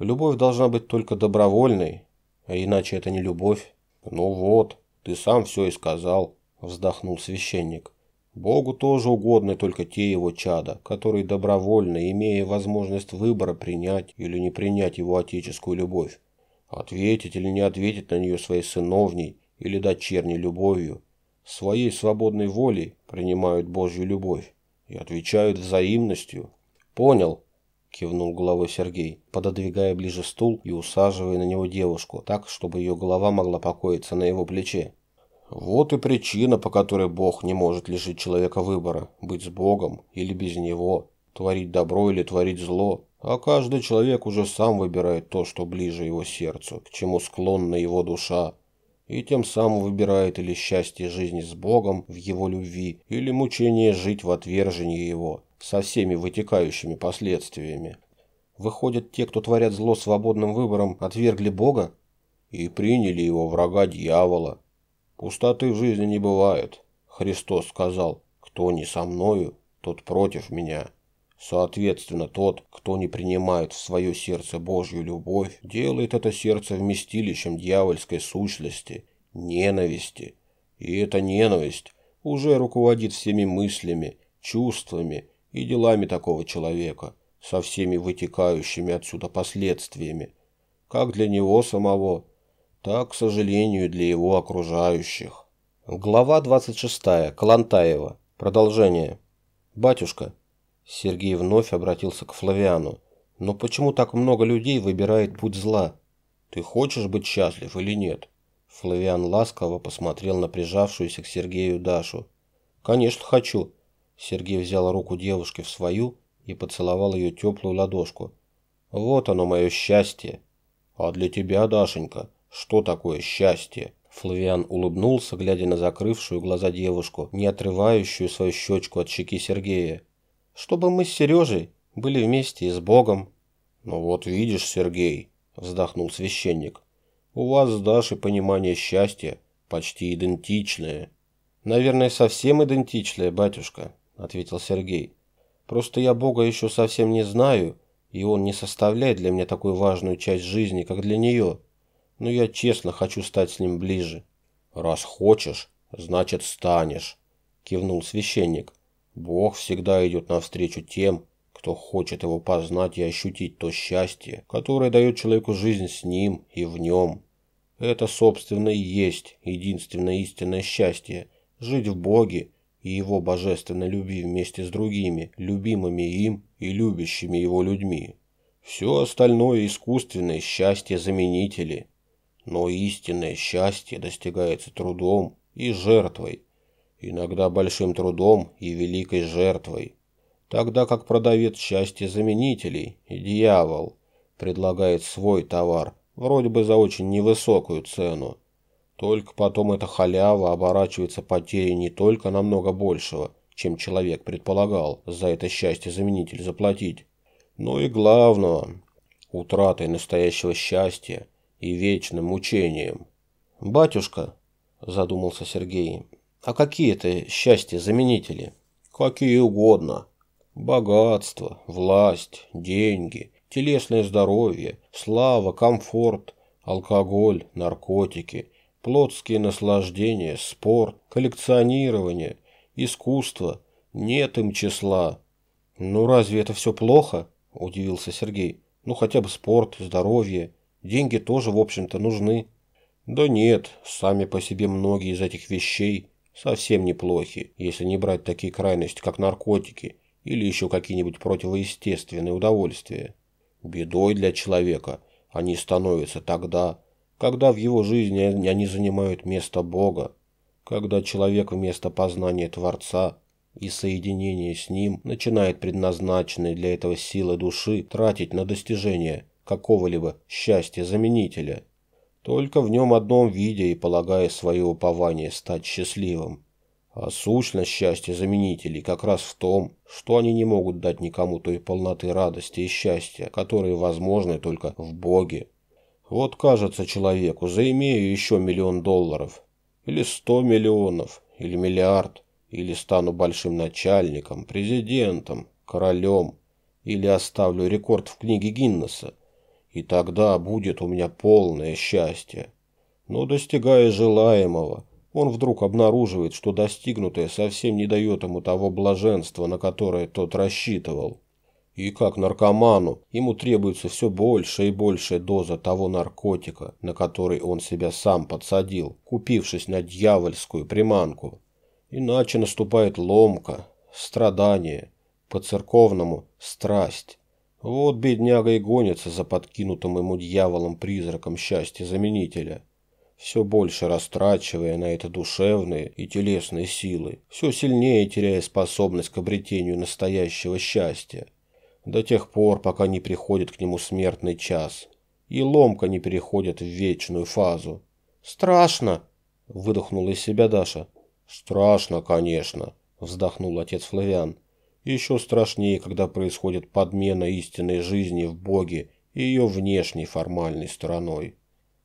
Любовь должна быть только добровольной, а иначе это не любовь. Ну вот, ты сам все и сказал, вздохнул священник. Богу тоже угодны только те его чада, которые добровольно, имея возможность выбора принять или не принять его отеческую любовь, ответить или не ответить на нее своей сыновней или дочерней любовью, своей свободной волей принимают Божью любовь и отвечают взаимностью, «Понял», – кивнул головой Сергей, пододвигая ближе стул и усаживая на него девушку, так, чтобы ее голова могла покоиться на его плече. «Вот и причина, по которой Бог не может лишить человека выбора – быть с Богом или без Него, творить добро или творить зло, а каждый человек уже сам выбирает то, что ближе его сердцу, к чему склонна его душа, и тем самым выбирает или счастье жизни с Богом в его любви, или мучение жить в отвержении его, со всеми вытекающими последствиями. Выходят, те, кто творят зло свободным выбором, отвергли Бога и приняли его врага дьявола. Пустоты в жизни не бывает. Христос сказал, кто не со мною, тот против меня. Соответственно, тот, кто не принимает в свое сердце Божью любовь, делает это сердце вместилищем дьявольской сущности, ненависти. И эта ненависть уже руководит всеми мыслями, чувствами и делами такого человека, со всеми вытекающими отсюда последствиями, как для него самого, так, к сожалению, для его окружающих. Глава 26. Калантаева. Продолжение. «Батюшка». Сергей вновь обратился к Флавиану. «Но почему так много людей выбирает путь зла? Ты хочешь быть счастлив или нет?» Флавиан ласково посмотрел на прижавшуюся к Сергею Дашу. «Конечно хочу», Сергей взял руку девушки в свою и поцеловал ее теплую ладошку. «Вот оно, мое счастье!» «А для тебя, Дашенька, что такое счастье?» Флавиан улыбнулся, глядя на закрывшую глаза девушку, не отрывающую свою щечку от щеки Сергея. «Чтобы мы с Сережей были вместе и с Богом». «Ну вот видишь, Сергей», – вздохнул священник, – «у вас с Дашей понимание счастья почти идентичное». «Наверное, совсем идентичное, батюшка», ответил Сергей. Просто я Бога еще совсем не знаю, и он не составляет для меня такую важную часть жизни, как для нее. Но я честно хочу стать с ним ближе. Раз хочешь, значит станешь, кивнул священник. Бог всегда идет навстречу тем, кто хочет его познать и ощутить то счастье, которое дает человеку жизнь с ним и в нем. Это, собственно, и есть единственное истинное счастье – жить в Боге и Его божественной любви вместе с другими, любимыми им и любящими Его людьми. Все остальное искусственное счастье заменители. Но истинное счастье достигается трудом и жертвой, иногда большим трудом и великой жертвой тогда как продавец счастья заменителей, дьявол, предлагает свой товар, вроде бы за очень невысокую цену. Только потом эта халява оборачивается потерей не только намного большего, чем человек предполагал за это счастье заменитель заплатить, но и главного – утратой настоящего счастья и вечным мучением. «Батюшка», – задумался Сергей, – «а какие это счастья-заменители?» «Какие угодно», Богатство, власть, деньги, телесное здоровье, слава, комфорт, алкоголь, наркотики, плотские наслаждения, спорт, коллекционирование, искусство. Нет им числа. «Ну разве это все плохо?» – удивился Сергей. «Ну хотя бы спорт, здоровье. Деньги тоже, в общем-то, нужны». «Да нет, сами по себе многие из этих вещей совсем неплохи, если не брать такие крайности, как наркотики – или еще какие-нибудь противоестественные удовольствия. Бедой для человека они становятся тогда, когда в его жизни они занимают место Бога, когда человек вместо познания Творца и соединения с Ним начинает предназначенные для этого силы души тратить на достижение какого-либо счастья-заменителя, только в нем одном виде и полагая свое упование стать счастливым. А сущность счастья заменителей как раз в том, что они не могут дать никому той полноты радости и счастья, которые возможны только в Боге. Вот кажется человеку, заимею еще миллион долларов, или сто миллионов, или миллиард, или стану большим начальником, президентом, королем, или оставлю рекорд в книге Гиннесса, и тогда будет у меня полное счастье. Но достигая желаемого, он вдруг обнаруживает, что достигнутое совсем не дает ему того блаженства, на которое тот рассчитывал. И как наркоману, ему требуется все больше и большая доза того наркотика, на который он себя сам подсадил, купившись на дьявольскую приманку. Иначе наступает ломка, страдание, по-церковному – страсть. Вот бедняга и гонится за подкинутым ему дьяволом-призраком счастья-заменителя все больше растрачивая на это душевные и телесные силы, все сильнее теряя способность к обретению настоящего счастья, до тех пор, пока не приходит к нему смертный час, и ломка не переходит в вечную фазу. «Страшно!» – выдохнула из себя Даша. «Страшно, конечно», – вздохнул отец Флавиан. «Еще страшнее, когда происходит подмена истинной жизни в Боге и ее внешней формальной стороной».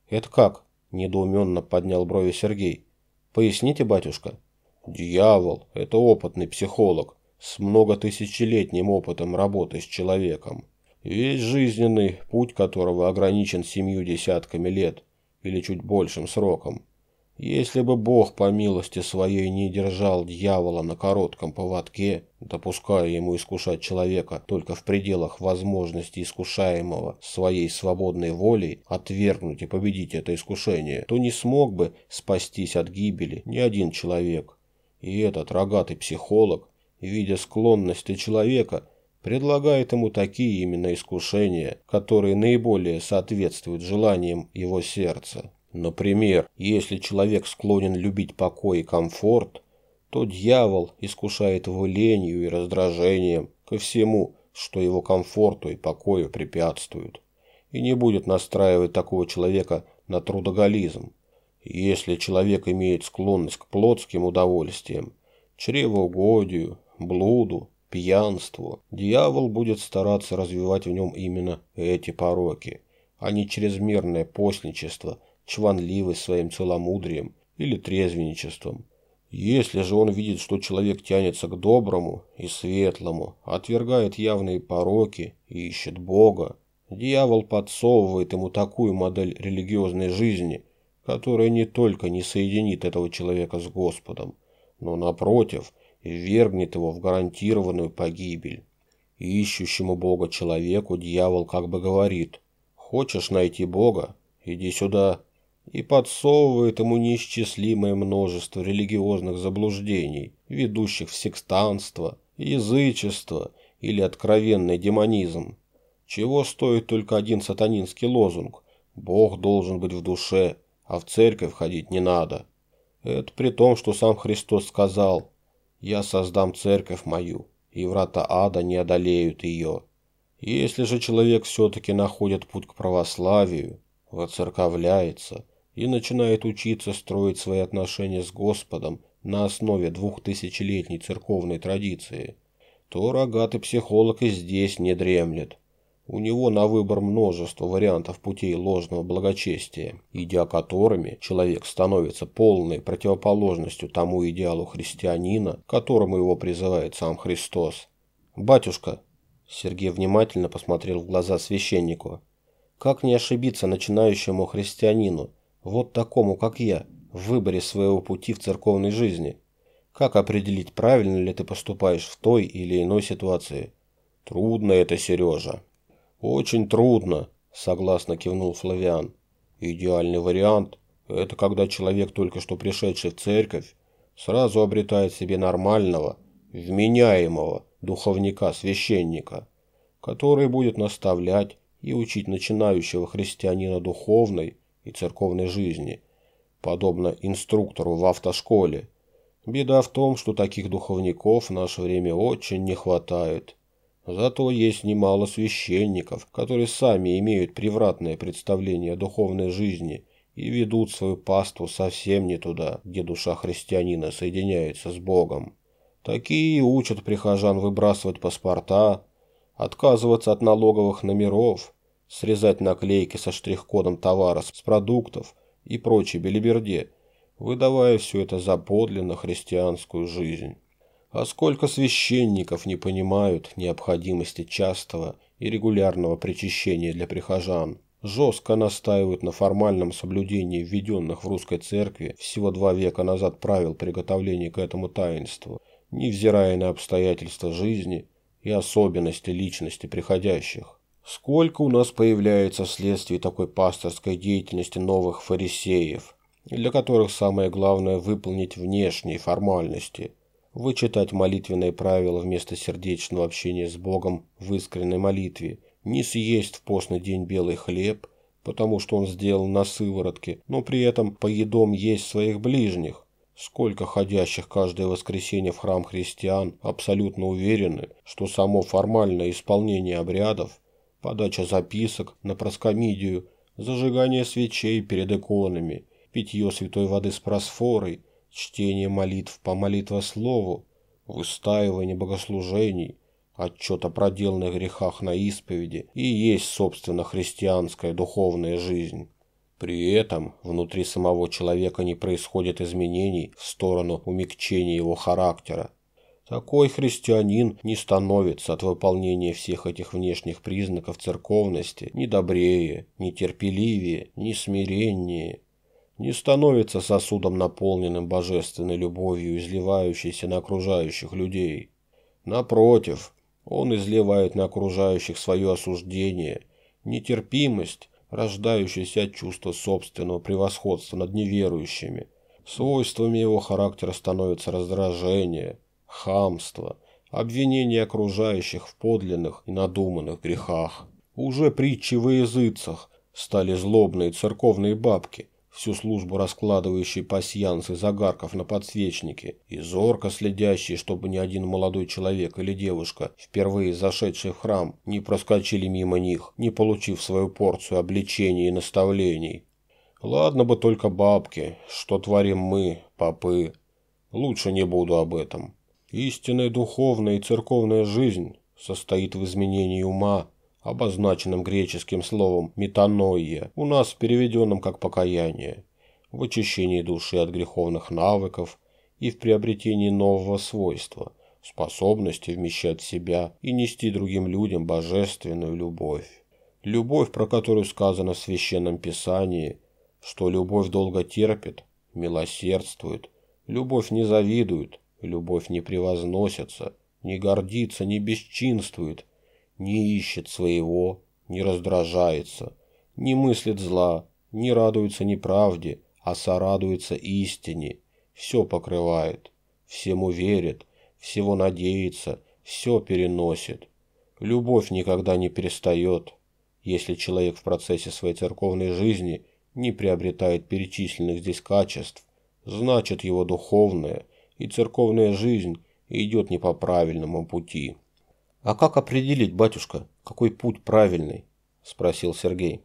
«Это как?» Недоуменно поднял брови Сергей. Поясните, батюшка. Дьявол – это опытный психолог с многотысячелетним опытом работы с человеком. Весь жизненный путь которого ограничен семью десятками лет или чуть большим сроком. Если бы Бог по милости своей не держал дьявола на коротком поводке, допуская ему искушать человека только в пределах возможности искушаемого своей свободной волей отвергнуть и победить это искушение, то не смог бы спастись от гибели ни один человек. И этот рогатый психолог, видя склонности человека, предлагает ему такие именно искушения, которые наиболее соответствуют желаниям его сердца. Например, если человек склонен любить покой и комфорт, то дьявол искушает его ленью и раздражением ко всему, что его комфорту и покою препятствует, и не будет настраивать такого человека на трудоголизм. Если человек имеет склонность к плотским удовольствиям, чревоугодию, блуду, пьянству, дьявол будет стараться развивать в нем именно эти пороки, а не чрезмерное постничество – чванливый своим целомудрием или трезвенничеством. Если же он видит, что человек тянется к доброму и светлому, отвергает явные пороки и ищет Бога, дьявол подсовывает ему такую модель религиозной жизни, которая не только не соединит этого человека с Господом, но, напротив, ввергнет его в гарантированную погибель. Ищущему Бога человеку дьявол как бы говорит «Хочешь найти Бога? Иди сюда» и подсовывает ему неисчислимое множество религиозных заблуждений, ведущих в секстанство, язычество или откровенный демонизм. Чего стоит только один сатанинский лозунг «Бог должен быть в душе, а в церковь ходить не надо». Это при том, что сам Христос сказал «Я создам церковь мою, и врата ада не одолеют ее». Если же человек все-таки находит путь к православию, воцерковляется и начинает учиться строить свои отношения с Господом на основе двухтысячелетней церковной традиции, то рогатый психолог и здесь не дремлет. У него на выбор множество вариантов путей ложного благочестия, идя которыми человек становится полной противоположностью тому идеалу христианина, которому его призывает сам Христос. «Батюшка!» Сергей внимательно посмотрел в глаза священнику. «Как не ошибиться начинающему христианину, вот такому, как я, в выборе своего пути в церковной жизни?» Как определить, правильно ли ты поступаешь в той или иной ситуации? Трудно это, Сережа. Очень трудно, согласно кивнул Флавиан. Идеальный вариант – это когда человек, только что пришедший в церковь, сразу обретает себе нормального, вменяемого духовника-священника, который будет наставлять и учить начинающего христианина духовной и церковной жизни, подобно инструктору в автошколе – Беда в том, что таких духовников в наше время очень не хватает. Зато есть немало священников, которые сами имеют превратное представление о духовной жизни и ведут свою паству совсем не туда, где душа христианина соединяется с Богом. Такие учат прихожан выбрасывать паспорта, отказываться от налоговых номеров, срезать наклейки со штрих-кодом товара с продуктов и прочей белиберде – выдавая все это за подлинно христианскую жизнь. А сколько священников не понимают необходимости частого и регулярного причащения для прихожан, жестко настаивают на формальном соблюдении введенных в русской церкви всего два века назад правил приготовления к этому таинству, невзирая на обстоятельства жизни и особенности личности приходящих. Сколько у нас появляется вследствие такой пасторской деятельности новых фарисеев, для которых самое главное выполнить внешние формальности, вычитать молитвенные правила вместо сердечного общения с Богом в искренней молитве, не съесть в постный день белый хлеб, потому что он сделан на сыворотке, но при этом по едом есть своих ближних. Сколько ходящих каждое воскресенье в храм христиан абсолютно уверены, что само формальное исполнение обрядов, подача записок на проскомидию, зажигание свечей перед иконами – питье святой воды с просфорой, чтение молитв по молитвослову, выстаивание богослужений, отчет о проделанных грехах на исповеди и есть, собственно, христианская духовная жизнь. При этом внутри самого человека не происходит изменений в сторону умягчения его характера. Такой христианин не становится от выполнения всех этих внешних признаков церковности ни добрее, ни терпеливее, ни смиреннее, не становится сосудом, наполненным божественной любовью, изливающейся на окружающих людей. Напротив, он изливает на окружающих свое осуждение, нетерпимость, рождающаяся от чувства собственного превосходства над неверующими. Свойствами его характера становятся раздражение, хамство, обвинение окружающих в подлинных и надуманных грехах. Уже притчи во языцах стали злобные церковные бабки – всю службу раскладывающие пасьянцы загарков на подсвечнике и зорко следящие, чтобы ни один молодой человек или девушка, впервые зашедший в храм, не проскочили мимо них, не получив свою порцию обличений и наставлений. Ладно бы только бабки, что творим мы, попы. Лучше не буду об этом. Истинная духовная и церковная жизнь состоит в изменении ума, обозначенным греческим словом «метаноия», у нас переведенном как «покаяние», в очищении души от греховных навыков и в приобретении нового свойства – способности вмещать в себя и нести другим людям божественную любовь. Любовь, про которую сказано в Священном Писании, что любовь долго терпит, милосердствует, любовь не завидует, любовь не превозносится, не гордится, не бесчинствует, не ищет своего, не раздражается, не мыслит зла, не радуется неправде, а сорадуется истине, все покрывает, всему верит, всего надеется, все переносит. Любовь никогда не перестает, если человек в процессе своей церковной жизни не приобретает перечисленных здесь качеств, значит его духовная и церковная жизнь идет не по правильному пути. «А как определить, батюшка, какой путь правильный?» – спросил Сергей.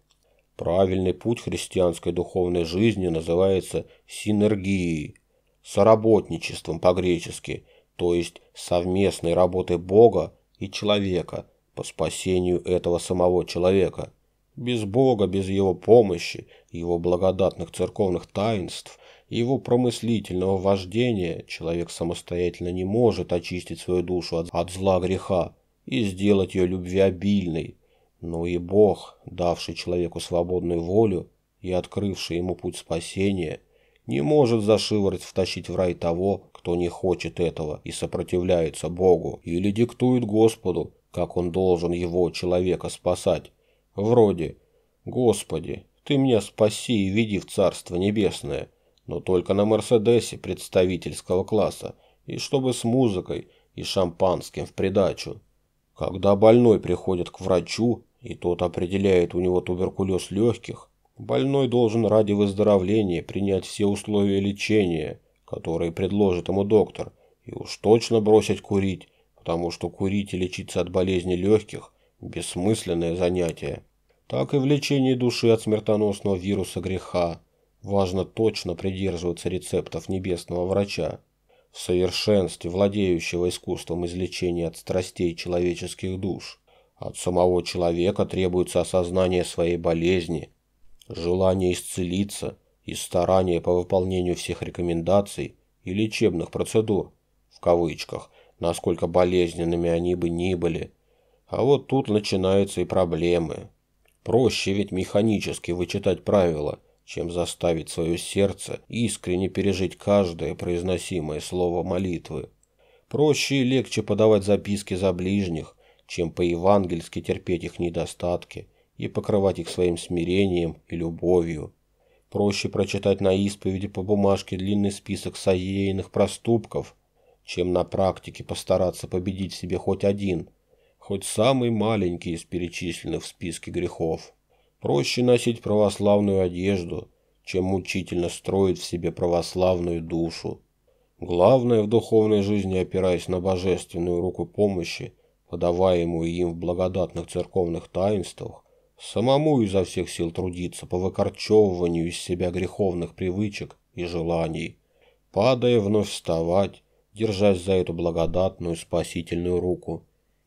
Правильный путь христианской духовной жизни называется синергией, соработничеством по-гречески, то есть совместной работой Бога и человека по спасению этого самого человека. Без Бога, без Его помощи, Его благодатных церковных таинств, Его промыслительного вождения человек самостоятельно не может очистить свою душу от, от зла греха и сделать ее любвеобильной, но и Бог, давший человеку свободную волю и открывший ему путь спасения, не может за шиворот втащить в рай того, кто не хочет этого и сопротивляется Богу, или диктует Господу, как он должен его, человека, спасать. Вроде «Господи, ты меня спаси и веди в Царство Небесное», но только на Мерседесе представительского класса, и чтобы с музыкой и шампанским в придачу. Когда больной приходит к врачу, и тот определяет у него туберкулез легких, больной должен ради выздоровления принять все условия лечения, которые предложит ему доктор, и уж точно бросить курить, потому что курить и лечиться от болезни легких – бессмысленное занятие. Так и в лечении души от смертоносного вируса греха важно точно придерживаться рецептов небесного врача, в совершенстве владеющего искусством излечения от страстей человеческих душ. От самого человека требуется осознание своей болезни, желание исцелиться и старание по выполнению всех рекомендаций и лечебных процедур, в кавычках, насколько болезненными они бы ни были. А вот тут начинаются и проблемы. Проще ведь механически вычитать правила, чем заставить свое сердце искренне пережить каждое произносимое слово молитвы. Проще и легче подавать записки за ближних, чем по-евангельски терпеть их недостатки и покрывать их своим смирением и любовью. Проще прочитать на исповеди по бумажке длинный список содеянных проступков, чем на практике постараться победить себе хоть один, хоть самый маленький из перечисленных в списке грехов. Проще носить православную одежду, чем мучительно строить в себе православную душу. Главное в духовной жизни, опираясь на божественную руку помощи, подаваемую им в благодатных церковных таинствах, самому изо всех сил трудиться по выкорчевыванию из себя греховных привычек и желаний, падая вновь вставать, держась за эту благодатную спасительную руку,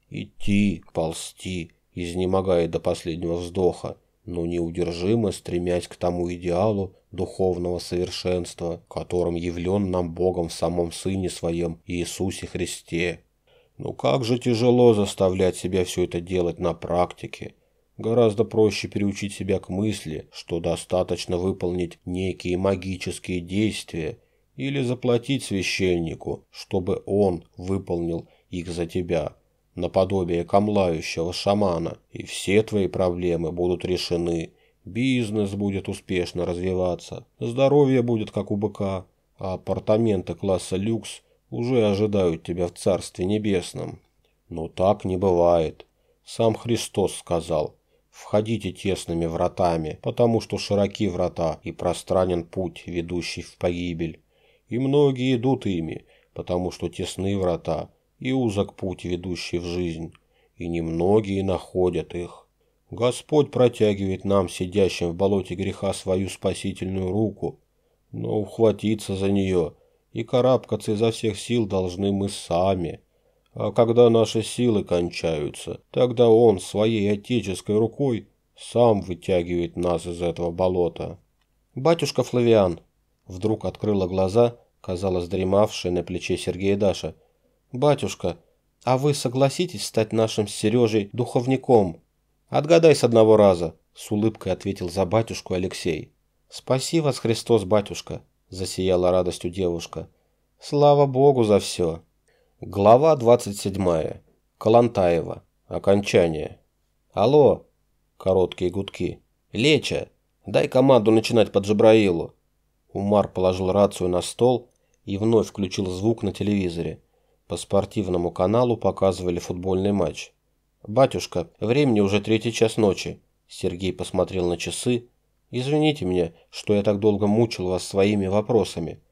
идти, ползти, изнемогая до последнего вздоха, но неудержимо стремясь к тому идеалу духовного совершенства, которым явлен нам Богом в самом Сыне Своем Иисусе Христе. Ну как же тяжело заставлять себя все это делать на практике. Гораздо проще переучить себя к мысли, что достаточно выполнить некие магические действия или заплатить священнику, чтобы он выполнил их за тебя, наподобие камлающего шамана, и все твои проблемы будут решены, бизнес будет успешно развиваться, здоровье будет как у быка, а апартаменты класса люкс – уже ожидают тебя в Царстве Небесном. Но так не бывает. Сам Христос сказал, входите тесными вратами, потому что широки врата и пространен путь, ведущий в погибель. И многие идут ими, потому что тесны врата и узок путь, ведущий в жизнь, и немногие находят их. Господь протягивает нам, сидящим в болоте греха, свою спасительную руку, но ухватиться за нее – и карабкаться изо всех сил должны мы сами. А когда наши силы кончаются, тогда он своей отеческой рукой сам вытягивает нас из этого болота. Батюшка Флавиан вдруг открыла глаза, казалось, дремавшая на плече Сергея Даша. Батюшка, а вы согласитесь стать нашим с Сережей духовником? Отгадай с одного раза, с улыбкой ответил за батюшку Алексей. Спаси вас, Христос, батюшка, засияла радостью девушка. Слава Богу за все. Глава 27. Калантаева. Окончание. Алло. Короткие гудки. Леча. Дай команду начинать по Джабраилу. Умар положил рацию на стол и вновь включил звук на телевизоре. По спортивному каналу показывали футбольный матч. «Батюшка, времени уже третий час ночи». Сергей посмотрел на часы. «Извините меня, что я так долго мучил вас своими вопросами.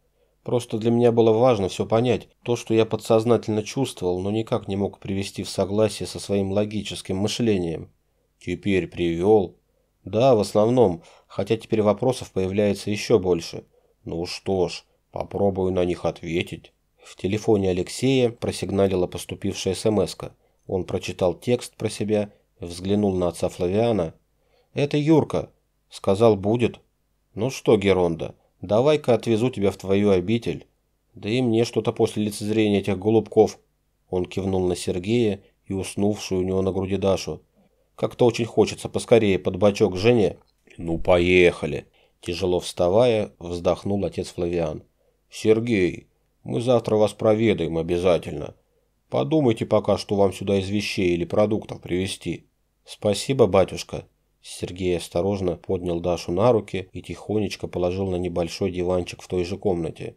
Просто для меня было важно все понять, то, что я подсознательно чувствовал, но никак не мог привести в согласие со своим логическим мышлением. Теперь привел. Да, в основном, хотя теперь вопросов появляется еще больше. Ну что ж, попробую на них ответить. В телефоне Алексея просигналила поступившая смс -ка. Он прочитал текст про себя, взглянул на отца Флавиана. «Это Юрка», — сказал, будет. «Ну что, Геронда, Давай-ка отвезу тебя в твою обитель. Да и мне что-то после лицезрения этих голубков. Он кивнул на Сергея и уснувшую у него на груди Дашу. Как-то очень хочется поскорее под бочок жене. Ну, поехали. Тяжело вставая, вздохнул отец Флавиан. Сергей, мы завтра вас проведаем обязательно. Подумайте пока, что вам сюда из вещей или продуктов привезти. Спасибо, батюшка. Сергей осторожно поднял Дашу на руки и тихонечко положил на небольшой диванчик в той же комнате.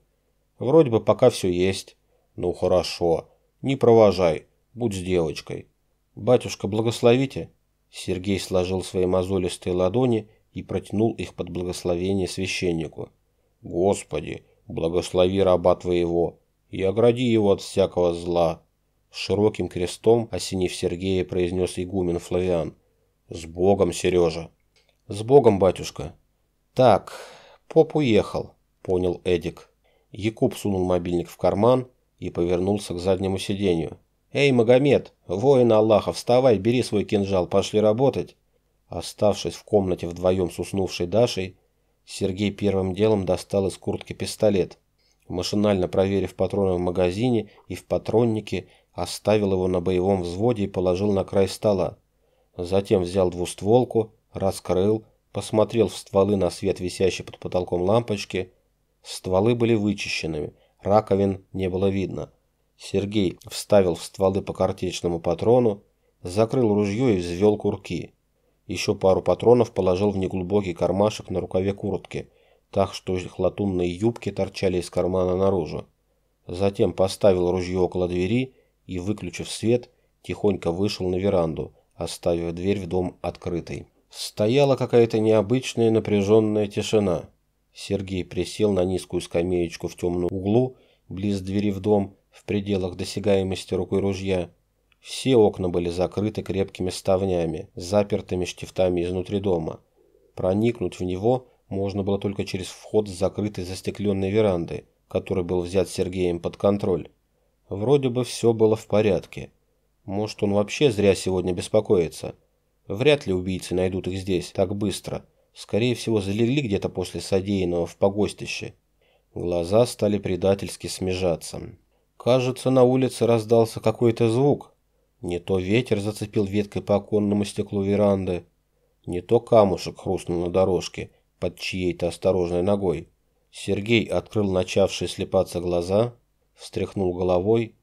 «Вроде бы пока все есть». «Ну хорошо. Не провожай. Будь с девочкой». «Батюшка, благословите». Сергей сложил свои мозолистые ладони и протянул их под благословение священнику. «Господи, благослови раба твоего и огради его от всякого зла». Широким крестом, осенив Сергея, произнес игумен Флавиан – «С Богом, Сережа!» «С Богом, батюшка!» «Так, поп уехал», — понял Эдик. Якуб сунул мобильник в карман и повернулся к заднему сиденью. «Эй, Магомед, воин Аллаха, вставай, бери свой кинжал, пошли работать!» Оставшись в комнате вдвоем с уснувшей Дашей, Сергей первым делом достал из куртки пистолет. Машинально проверив патроны в магазине и в патроннике, оставил его на боевом взводе и положил на край стола. Затем взял двустволку, раскрыл, посмотрел в стволы на свет висящей под потолком лампочки. Стволы были вычищенными, раковин не было видно. Сергей вставил в стволы по картечному патрону, закрыл ружье и взвел курки. Еще пару патронов положил в неглубокий кармашек на рукаве куртки, так что их латунные юбки торчали из кармана наружу. Затем поставил ружье около двери и, выключив свет, тихонько вышел на веранду – оставив дверь в дом открытой. Стояла какая-то необычная напряженная тишина. Сергей присел на низкую скамеечку в темном углу, близ двери в дом, в пределах досягаемости рукой ружья. Все окна были закрыты крепкими ставнями, запертыми штифтами изнутри дома. Проникнуть в него можно было только через вход с закрытой застекленной веранды, который был взят Сергеем под контроль. Вроде бы все было в порядке. Может, он вообще зря сегодня беспокоится. Вряд ли убийцы найдут их здесь так быстро. Скорее всего, залегли где-то после содеянного в погостище. Глаза стали предательски смежаться. Кажется, на улице раздался какой-то звук. Не то ветер зацепил веткой по оконному стеклу веранды, не то камушек хрустнул на дорожке под чьей-то осторожной ногой. Сергей открыл начавшие слепаться глаза, встряхнул головой.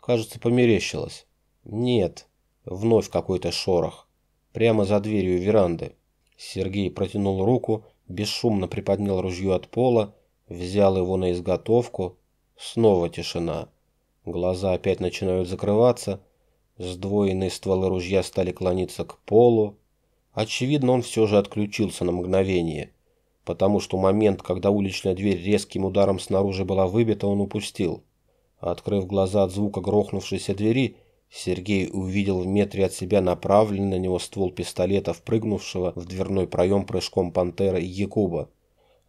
Кажется, померещилось. Нет, вновь какой-то шорох. Прямо за дверью веранды. Сергей протянул руку, бесшумно приподнял ружье от пола, взял его на изготовку. Снова тишина. Глаза опять начинают закрываться. Сдвоенные стволы ружья стали клониться к полу. Очевидно, он все же отключился на мгновение, потому что момент, когда уличная дверь резким ударом снаружи была выбита, он упустил. Открыв глаза от звука грохнувшейся двери, Сергей увидел в метре от себя направленный на него ствол пистолета, впрыгнувшего в дверной проем прыжком пантера и Якуба.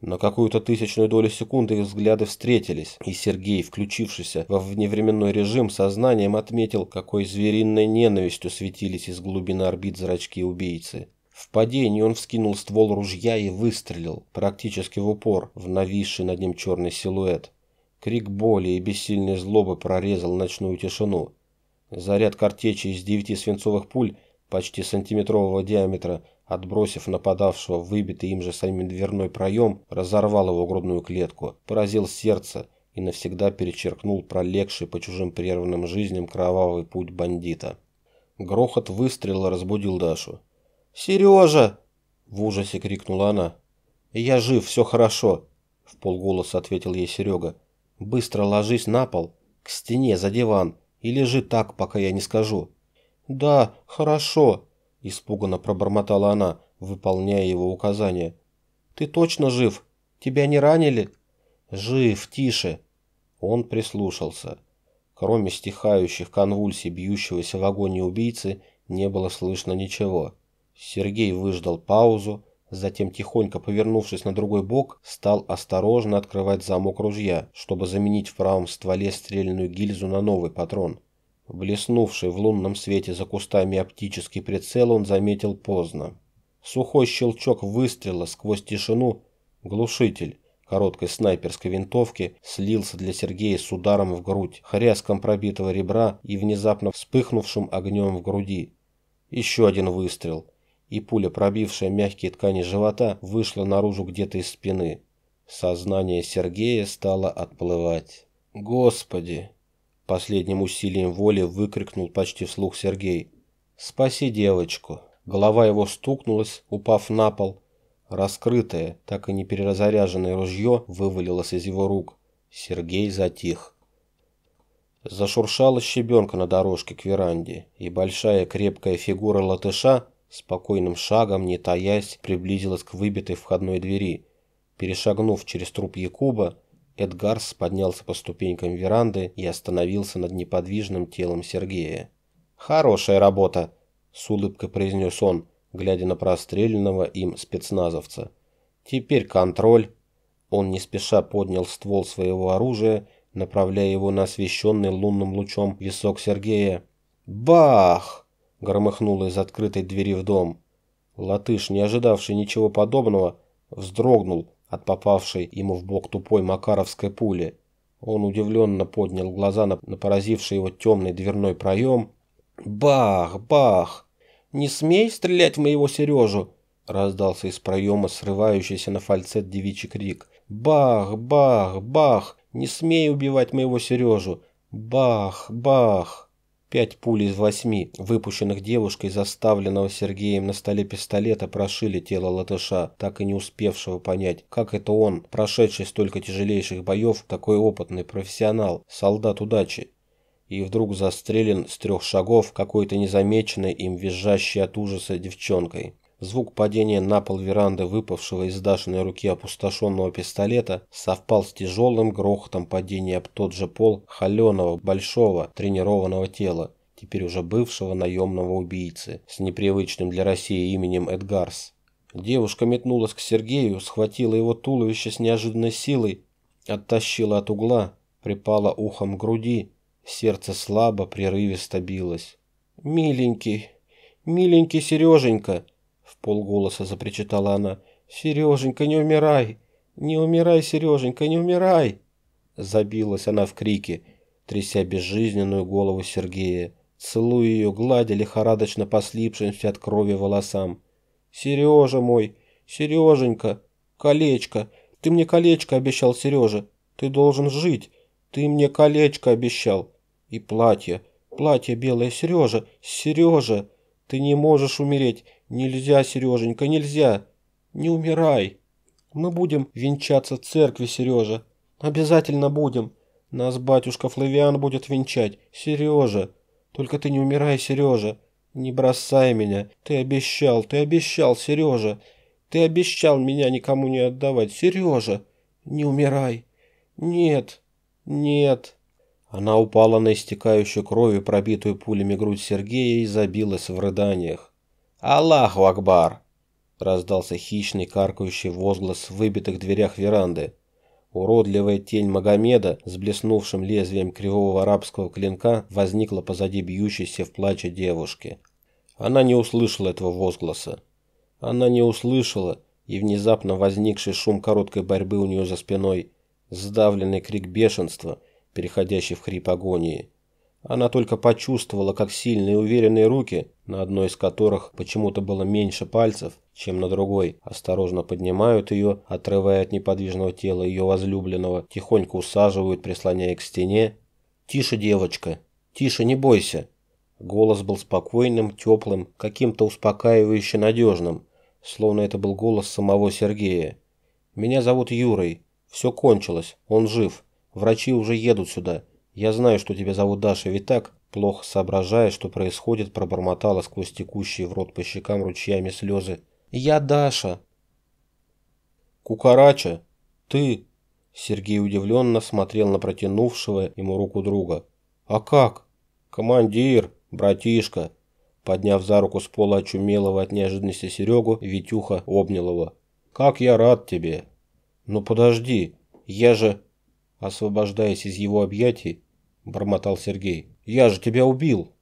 На какую-то тысячную долю секунды их взгляды встретились, и Сергей, включившийся во вневременной режим, сознанием отметил, какой звериной ненавистью светились из глубины орбит зрачки убийцы. В падении он вскинул ствол ружья и выстрелил, практически в упор, в нависший над ним черный силуэт. Крик боли и бессильной злобы прорезал ночную тишину. Заряд картечи из девяти свинцовых пуль почти сантиметрового диаметра, отбросив нападавшего в выбитый им же самим дверной проем, разорвал его грудную клетку, поразил сердце и навсегда перечеркнул пролегший по чужим прерванным жизням кровавый путь бандита. Грохот выстрела разбудил Дашу. «Сережа!» – в ужасе крикнула она. «Я жив, все хорошо!» – в полголоса ответил ей Серега. «Быстро ложись на пол, к стене, за диван, и лежи так, пока я не скажу». «Да, хорошо!» – испуганно пробормотала она, выполняя его указания. «Ты точно жив? Тебя не ранили?» «Жив, тише!» Он прислушался. Кроме стихающих конвульсий бьющегося в агонии убийцы, не было слышно ничего. Сергей выждал паузу, затем, тихонько повернувшись на другой бок, стал осторожно открывать замок ружья, чтобы заменить в правом стволе стрельную гильзу на новый патрон. Блеснувший в лунном свете за кустами оптический прицел он заметил поздно. Сухой щелчок выстрела сквозь тишину, глушитель, короткой снайперской винтовки слился для Сергея с ударом в грудь, хряском пробитого ребра и внезапно вспыхнувшим огнем в груди. Еще один выстрел, и пуля, пробившая мягкие ткани живота, вышла наружу где-то из спины. Сознание Сергея стало отплывать. «Господи!» Последним усилием воли выкрикнул почти вслух Сергей. «Спаси девочку!» Голова его стукнулась, упав на пол, Раскрытое, так и не переразаряженное ружье вывалилось из его рук. Сергей затих. Зашуршала щебенка на дорожке к веранде, и большая крепкая фигура латыша спокойным шагом, не таясь, приблизилась к выбитой входной двери. Перешагнув через труп Якуба, Эдгарс поднялся по ступенькам веранды и остановился над неподвижным телом Сергея. «Хорошая работа!» – с улыбкой произнес он – глядя на простреленного им спецназовца. Теперь контроль. Он не спеша поднял ствол своего оружия, направляя его на освещенный лунным лучом висок Сергея. «Бах!» – громыхнуло из открытой двери в дом. Латыш, не ожидавший ничего подобного, вздрогнул от попавшей ему в бок тупой макаровской пули. Он удивленно поднял глаза на, на поразивший его темный дверной проем. «Бах! Бах!» «Не смей стрелять в моего Сережу!» раздался из проема срывающийся на фальцет девичий крик. «Бах! Бах! Бах! Не смей убивать моего Сережу! Бах! Бах!» Пять пуль из восьми, выпущенных девушкой, заставленного Сергеем на столе пистолета, прошили тело латыша, так и не успевшего понять, как это он, прошедший столько тяжелейших боев, такой опытный профессионал, солдат удачи, и вдруг застрелен с трех шагов какой-то незамеченной им визжащей от ужаса девчонкой. Звук падения на пол веранды выпавшего из Дашиной руки опустошенного пистолета совпал с тяжелым грохотом падения об тот же пол холеного, большого, тренированного тела, теперь уже бывшего наемного убийцы, с непривычным для России именем Эдгарс. Девушка метнулась к Сергею, схватила его туловище с неожиданной силой, оттащила от угла, припала ухом к груди, Сердце слабо, прерывисто билось. «Миленький, миленький Сереженька!» В полголоса запричитала она. «Сереженька, не умирай! Не умирай, Сереженька, не умирай!» Забилась она в крике, тряся безжизненную голову Сергея, целуя ее, гладя лихорадочно послипшимся от крови волосам. «Сережа мой! Сереженька! Колечко! Ты мне колечко обещал, Сережа! Ты должен жить! Ты мне колечко обещал!» И платье, платье белое, Сережа, Сережа, ты не можешь умереть, нельзя, Сереженька, нельзя, не умирай. Мы будем венчаться в церкви, Сережа, обязательно будем. Нас батюшка Флавиан будет венчать, Сережа. Только ты не умирай, Сережа, не бросай меня, ты обещал, ты обещал, Сережа. Ты обещал меня никому не отдавать, Сережа, не умирай. Нет, нет. Она упала на истекающую кровью пробитую пулями грудь Сергея и забилась в рыданиях. «Аллаху Акбар!» – раздался хищный каркающий возглас в выбитых дверях веранды. Уродливая тень Магомеда с блеснувшим лезвием кривого арабского клинка возникла позади бьющейся в плаче девушки. Она не услышала этого возгласа. Она не услышала, и внезапно возникший шум короткой борьбы у нее за спиной, сдавленный крик бешенства – переходящий в хрип агонии. Она только почувствовала, как сильные уверенные руки, на одной из которых почему-то было меньше пальцев, чем на другой, осторожно поднимают ее, отрывая от неподвижного тела ее возлюбленного, тихонько усаживают, прислоняя к стене. «Тише, девочка! Тише, не бойся!» Голос был спокойным, теплым, каким-то успокаивающе надежным, словно это был голос самого Сергея. «Меня зовут Юрой. Все кончилось. Он жив. Врачи уже едут сюда. Я знаю, что тебя зовут Даша, ведь так?» Плохо соображая, что происходит, пробормотала сквозь текущие в рот по щекам ручьями слезы. «Я Даша!» «Кукарача? Ты?» Сергей удивленно смотрел на протянувшего ему руку друга. «А как?» «Командир, братишка!» Подняв за руку с пола очумелого от неожиданности Серегу, Витюха обнял его. «Как я рад тебе!» «Ну подожди, я же...» Освобождаясь из его объятий, бормотал Сергей. «Я же тебя убил!»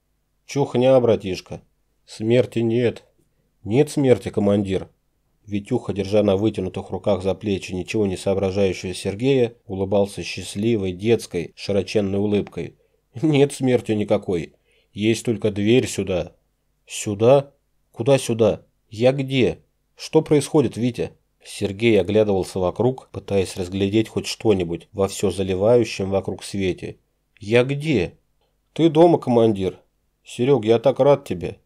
«Чухня, братишка!» «Смерти нет!» «Нет смерти, командир!» Витюха, держа на вытянутых руках за плечи ничего не соображающего Сергея, улыбался счастливой, детской, широченной улыбкой. «Нет смерти никакой. Есть только дверь сюда». «Сюда? Куда сюда? Я где? Что происходит, Витя?» Сергей оглядывался вокруг, пытаясь разглядеть хоть что-нибудь во все заливающем вокруг свете. «Я где?» «Ты дома, командир. Серег, я так рад тебе».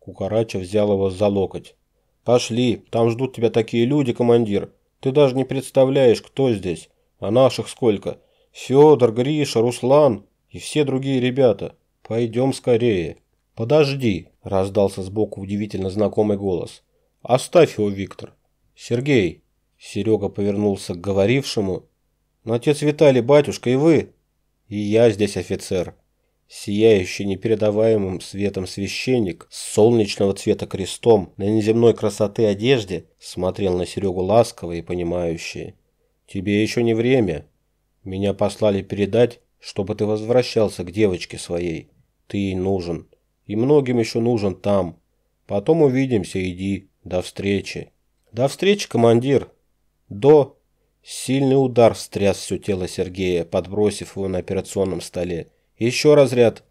Кукарача взял его за локоть. «Пошли, там ждут тебя такие люди, командир. Ты даже не представляешь, кто здесь. А наших сколько? Федор, Гриша, Руслан и все другие ребята. Пойдем скорее». «Подожди», – раздался сбоку удивительно знакомый голос. «Оставь его, Виктор. «Сергей!» Серега повернулся к говорившему. «Но отец Виталий, батюшка, и вы?» «И я здесь офицер». Сияющий непередаваемым светом священник с солнечного цвета крестом на неземной красоты одежде смотрел на Серегу ласково и понимающе. «Тебе еще не время. Меня послали передать, чтобы ты возвращался к девочке своей. Ты ей нужен. И многим еще нужен там. Потом увидимся, иди. До встречи». «До встречи, командир!» «До!» Сильный удар стряс все тело Сергея, подбросив его на операционном столе. «Еще разряд!»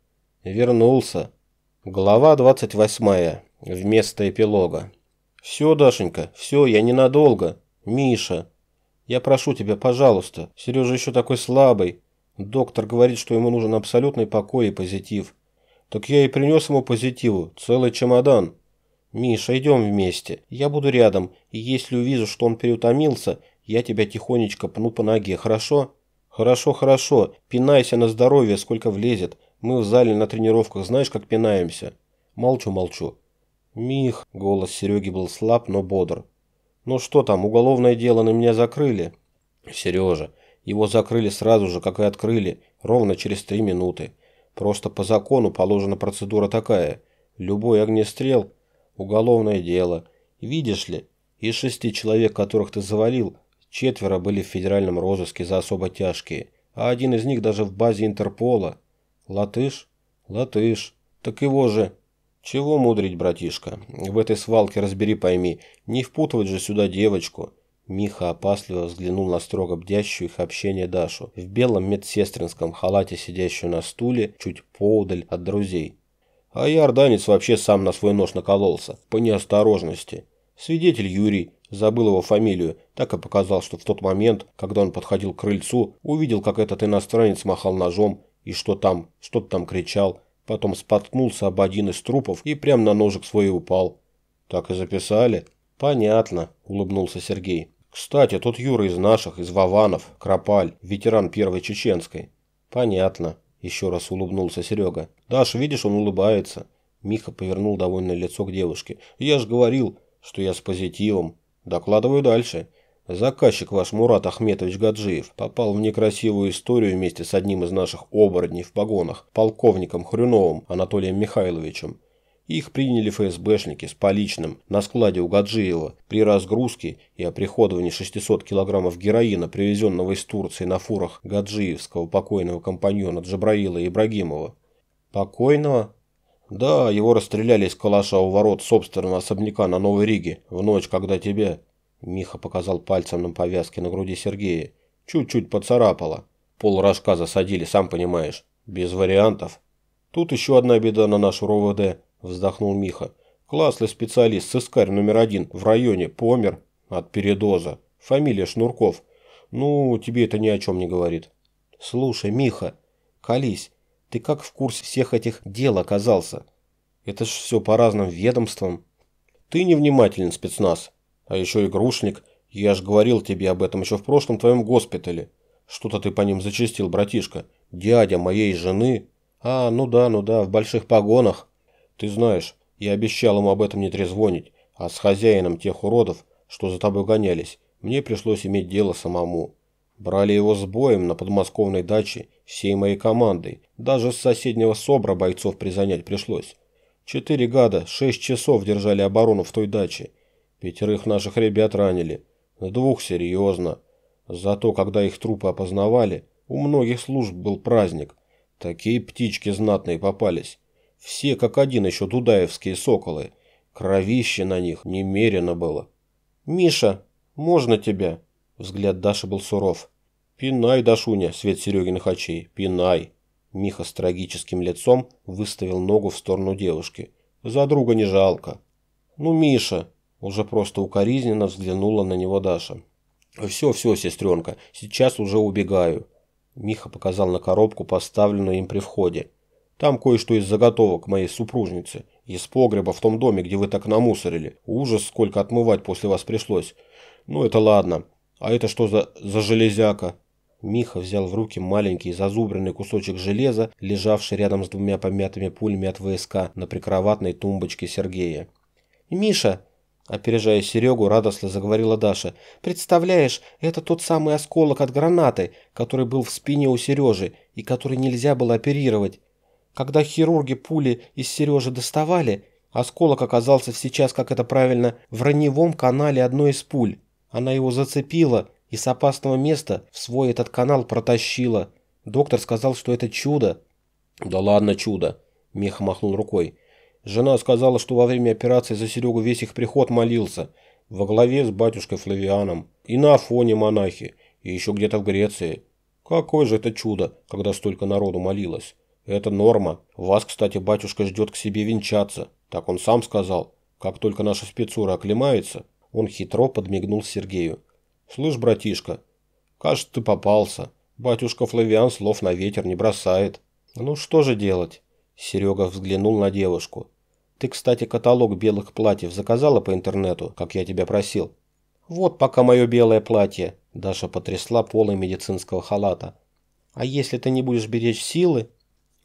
Вернулся. Глава 28. Вместо эпилога. «Все, Дашенька, все, я ненадолго. Миша, я прошу тебя, пожалуйста. Сережа еще такой слабый. Доктор говорит, что ему нужен абсолютный покой и позитив. Так я и принес ему позитиву, целый чемодан. «Миша, идем вместе. Я буду рядом, и если увижу, что он переутомился, я тебя тихонечко пну по ноге, хорошо?» «Хорошо, хорошо. Пинайся на здоровье, сколько влезет. Мы в зале на тренировках знаешь, как пинаемся?» «Молчу, молчу». «Мих», — голос Сереги был слаб, но бодр. «Ну что там, уголовное дело на меня закрыли?» «Сережа, его закрыли сразу же, как и открыли, ровно через три минуты. Просто по закону положена процедура такая. Любой огнестрел уголовное дело. Видишь ли, из шести человек, которых ты завалил, четверо были в федеральном розыске за особо тяжкие, а один из них даже в базе Интерпола. Латыш? Латыш. Так его же... Чего мудрить, братишка? В этой свалке разбери пойми, не впутывать же сюда девочку. Миха опасливо взглянул на строго бдящую их общение Дашу, в белом медсестринском халате, сидящую на стуле, чуть поудаль от друзей. А иорданец вообще сам на свой нож накололся, по неосторожности. Свидетель Юрий, забыл его фамилию, так и показал, что в тот момент, когда он подходил к крыльцу, увидел, как этот иностранец махал ножом и что там, что-то там кричал, потом споткнулся об один из трупов и прямо на ножик свой упал. Так и записали? Понятно, улыбнулся Сергей. Кстати, тот Юра из наших, из Вованов, Кропаль, ветеран первой чеченской. Понятно. Еще раз улыбнулся Серега. «Даша, видишь, он улыбается». Миха повернул довольное лицо к девушке. «Я же говорил, что я с позитивом. Докладываю дальше. Заказчик ваш Мурат Ахметович Гаджиев попал в некрасивую историю вместе с одним из наших оборотней в погонах, полковником Хрюновым Анатолием Михайловичем. Их приняли ФСБшники с поличным на складе у Гаджиева при разгрузке и оприходовании 600 килограммов героина, привезенного из Турции на фурах гаджиевского покойного компаньона Джабраила Ибрагимова. Покойного? Да, его расстреляли из калаша у ворот собственного особняка на Новой Риге в ночь, когда тебя... Миха показал пальцем на повязке на груди Сергея. Чуть-чуть поцарапало. Пол рожка засадили, сам понимаешь. Без вариантов. Тут еще одна беда на нашу РОВД, вздохнул Миха. Классный специалист, сыскарь номер один в районе, помер от передоза. Фамилия Шнурков. Ну, тебе это ни о чем не говорит. Слушай, Миха, колись, ты как в курсе всех этих дел оказался? Это ж все по разным ведомствам. Ты невнимателен, спецназ. А еще игрушник. Я ж говорил тебе об этом еще в прошлом твоем госпитале. Что-то ты по ним зачастил, братишка. Дядя моей жены. А, ну да, ну да, в больших погонах. Ты знаешь, я обещал ему об этом не трезвонить, а с хозяином тех уродов, что за тобой гонялись, мне пришлось иметь дело самому. Брали его с боем на подмосковной даче всей моей командой. Даже с соседнего СОБРа бойцов призанять пришлось. Четыре гада, шесть часов держали оборону в той даче. Пятерых наших ребят ранили. Двух серьезно. Зато, когда их трупы опознавали, у многих служб был праздник. Такие птички знатные попались. Все как один еще дудаевские соколы. Кровище на них немерено было. «Миша, можно тебя?» Взгляд Даши был суров. «Пинай, Дашуня!» – свет Серегиных очей. «Пинай!» Миха с трагическим лицом выставил ногу в сторону девушки. «За друга не жалко!» «Ну, Миша!» – уже просто укоризненно взглянула на него Даша. «Все, все, сестренка, сейчас уже убегаю!» Миха показал на коробку, поставленную им при входе. «Там кое-что из заготовок моей супружницы. Из погреба в том доме, где вы так намусорили. Ужас, сколько отмывать после вас пришлось. Ну, это ладно. «А это что за, за железяка?» Миха взял в руки маленький зазубренный кусочек железа, лежавший рядом с двумя помятыми пулями от ВСК на прикроватной тумбочке Сергея. «Миша!» – опережая Серегу, радостно заговорила Даша. «Представляешь, это тот самый осколок от гранаты, который был в спине у Сережи и который нельзя было оперировать. Когда хирурги пули из Сережи доставали, осколок оказался сейчас, как это правильно, в раневом канале одной из пуль. Она его зацепила и с опасного места в свой этот канал протащила. Доктор сказал, что это чудо. Да ладно чудо, Меха махнул рукой. Жена сказала, что во время операции за Серегу весь их приход молился. Во главе с батюшкой Флавианом. И на Афоне монахи. И еще где-то в Греции. Какое же это чудо, когда столько народу молилось. Это норма. Вас, кстати, батюшка ждет к себе венчаться. Так он сам сказал. Как только наша спецура оклемается, он хитро подмигнул Сергею. «Слышь, братишка, кажется, ты попался. Батюшка Флавиан слов на ветер не бросает». «Ну что же делать?» Серега взглянул на девушку. «Ты, кстати, каталог белых платьев заказала по интернету, как я тебя просил?» «Вот пока мое белое платье», – Даша потрясла полой медицинского халата. «А если ты не будешь беречь силы?»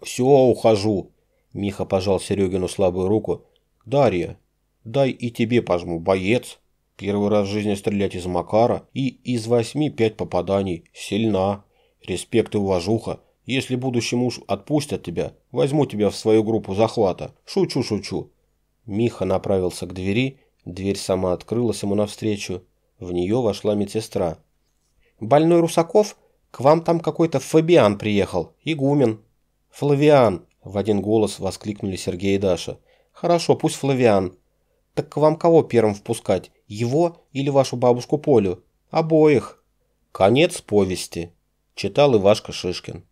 «Все, ухожу», – Миха пожал Серегину слабую руку. «Дарья, дай и тебе пожму, боец». Первый раз в жизни стрелять из Макара и из восьми пять попаданий. Сильна. Респект и уважуха. Если будущий муж отпустят тебя, возьму тебя в свою группу захвата. Шучу, шучу. Миха направился к двери, дверь сама открылась ему навстречу. В нее вошла медсестра. «Больной Русаков? К вам там какой-то Фабиан приехал, игумен». «Флавиан!» – в один голос воскликнули Сергей и Даша. «Хорошо, пусть Флавиан. Так к вам кого первым впускать? Его или вашу бабушку Полю? Обоих. Конец повести. Читал Ивашка Шишкин.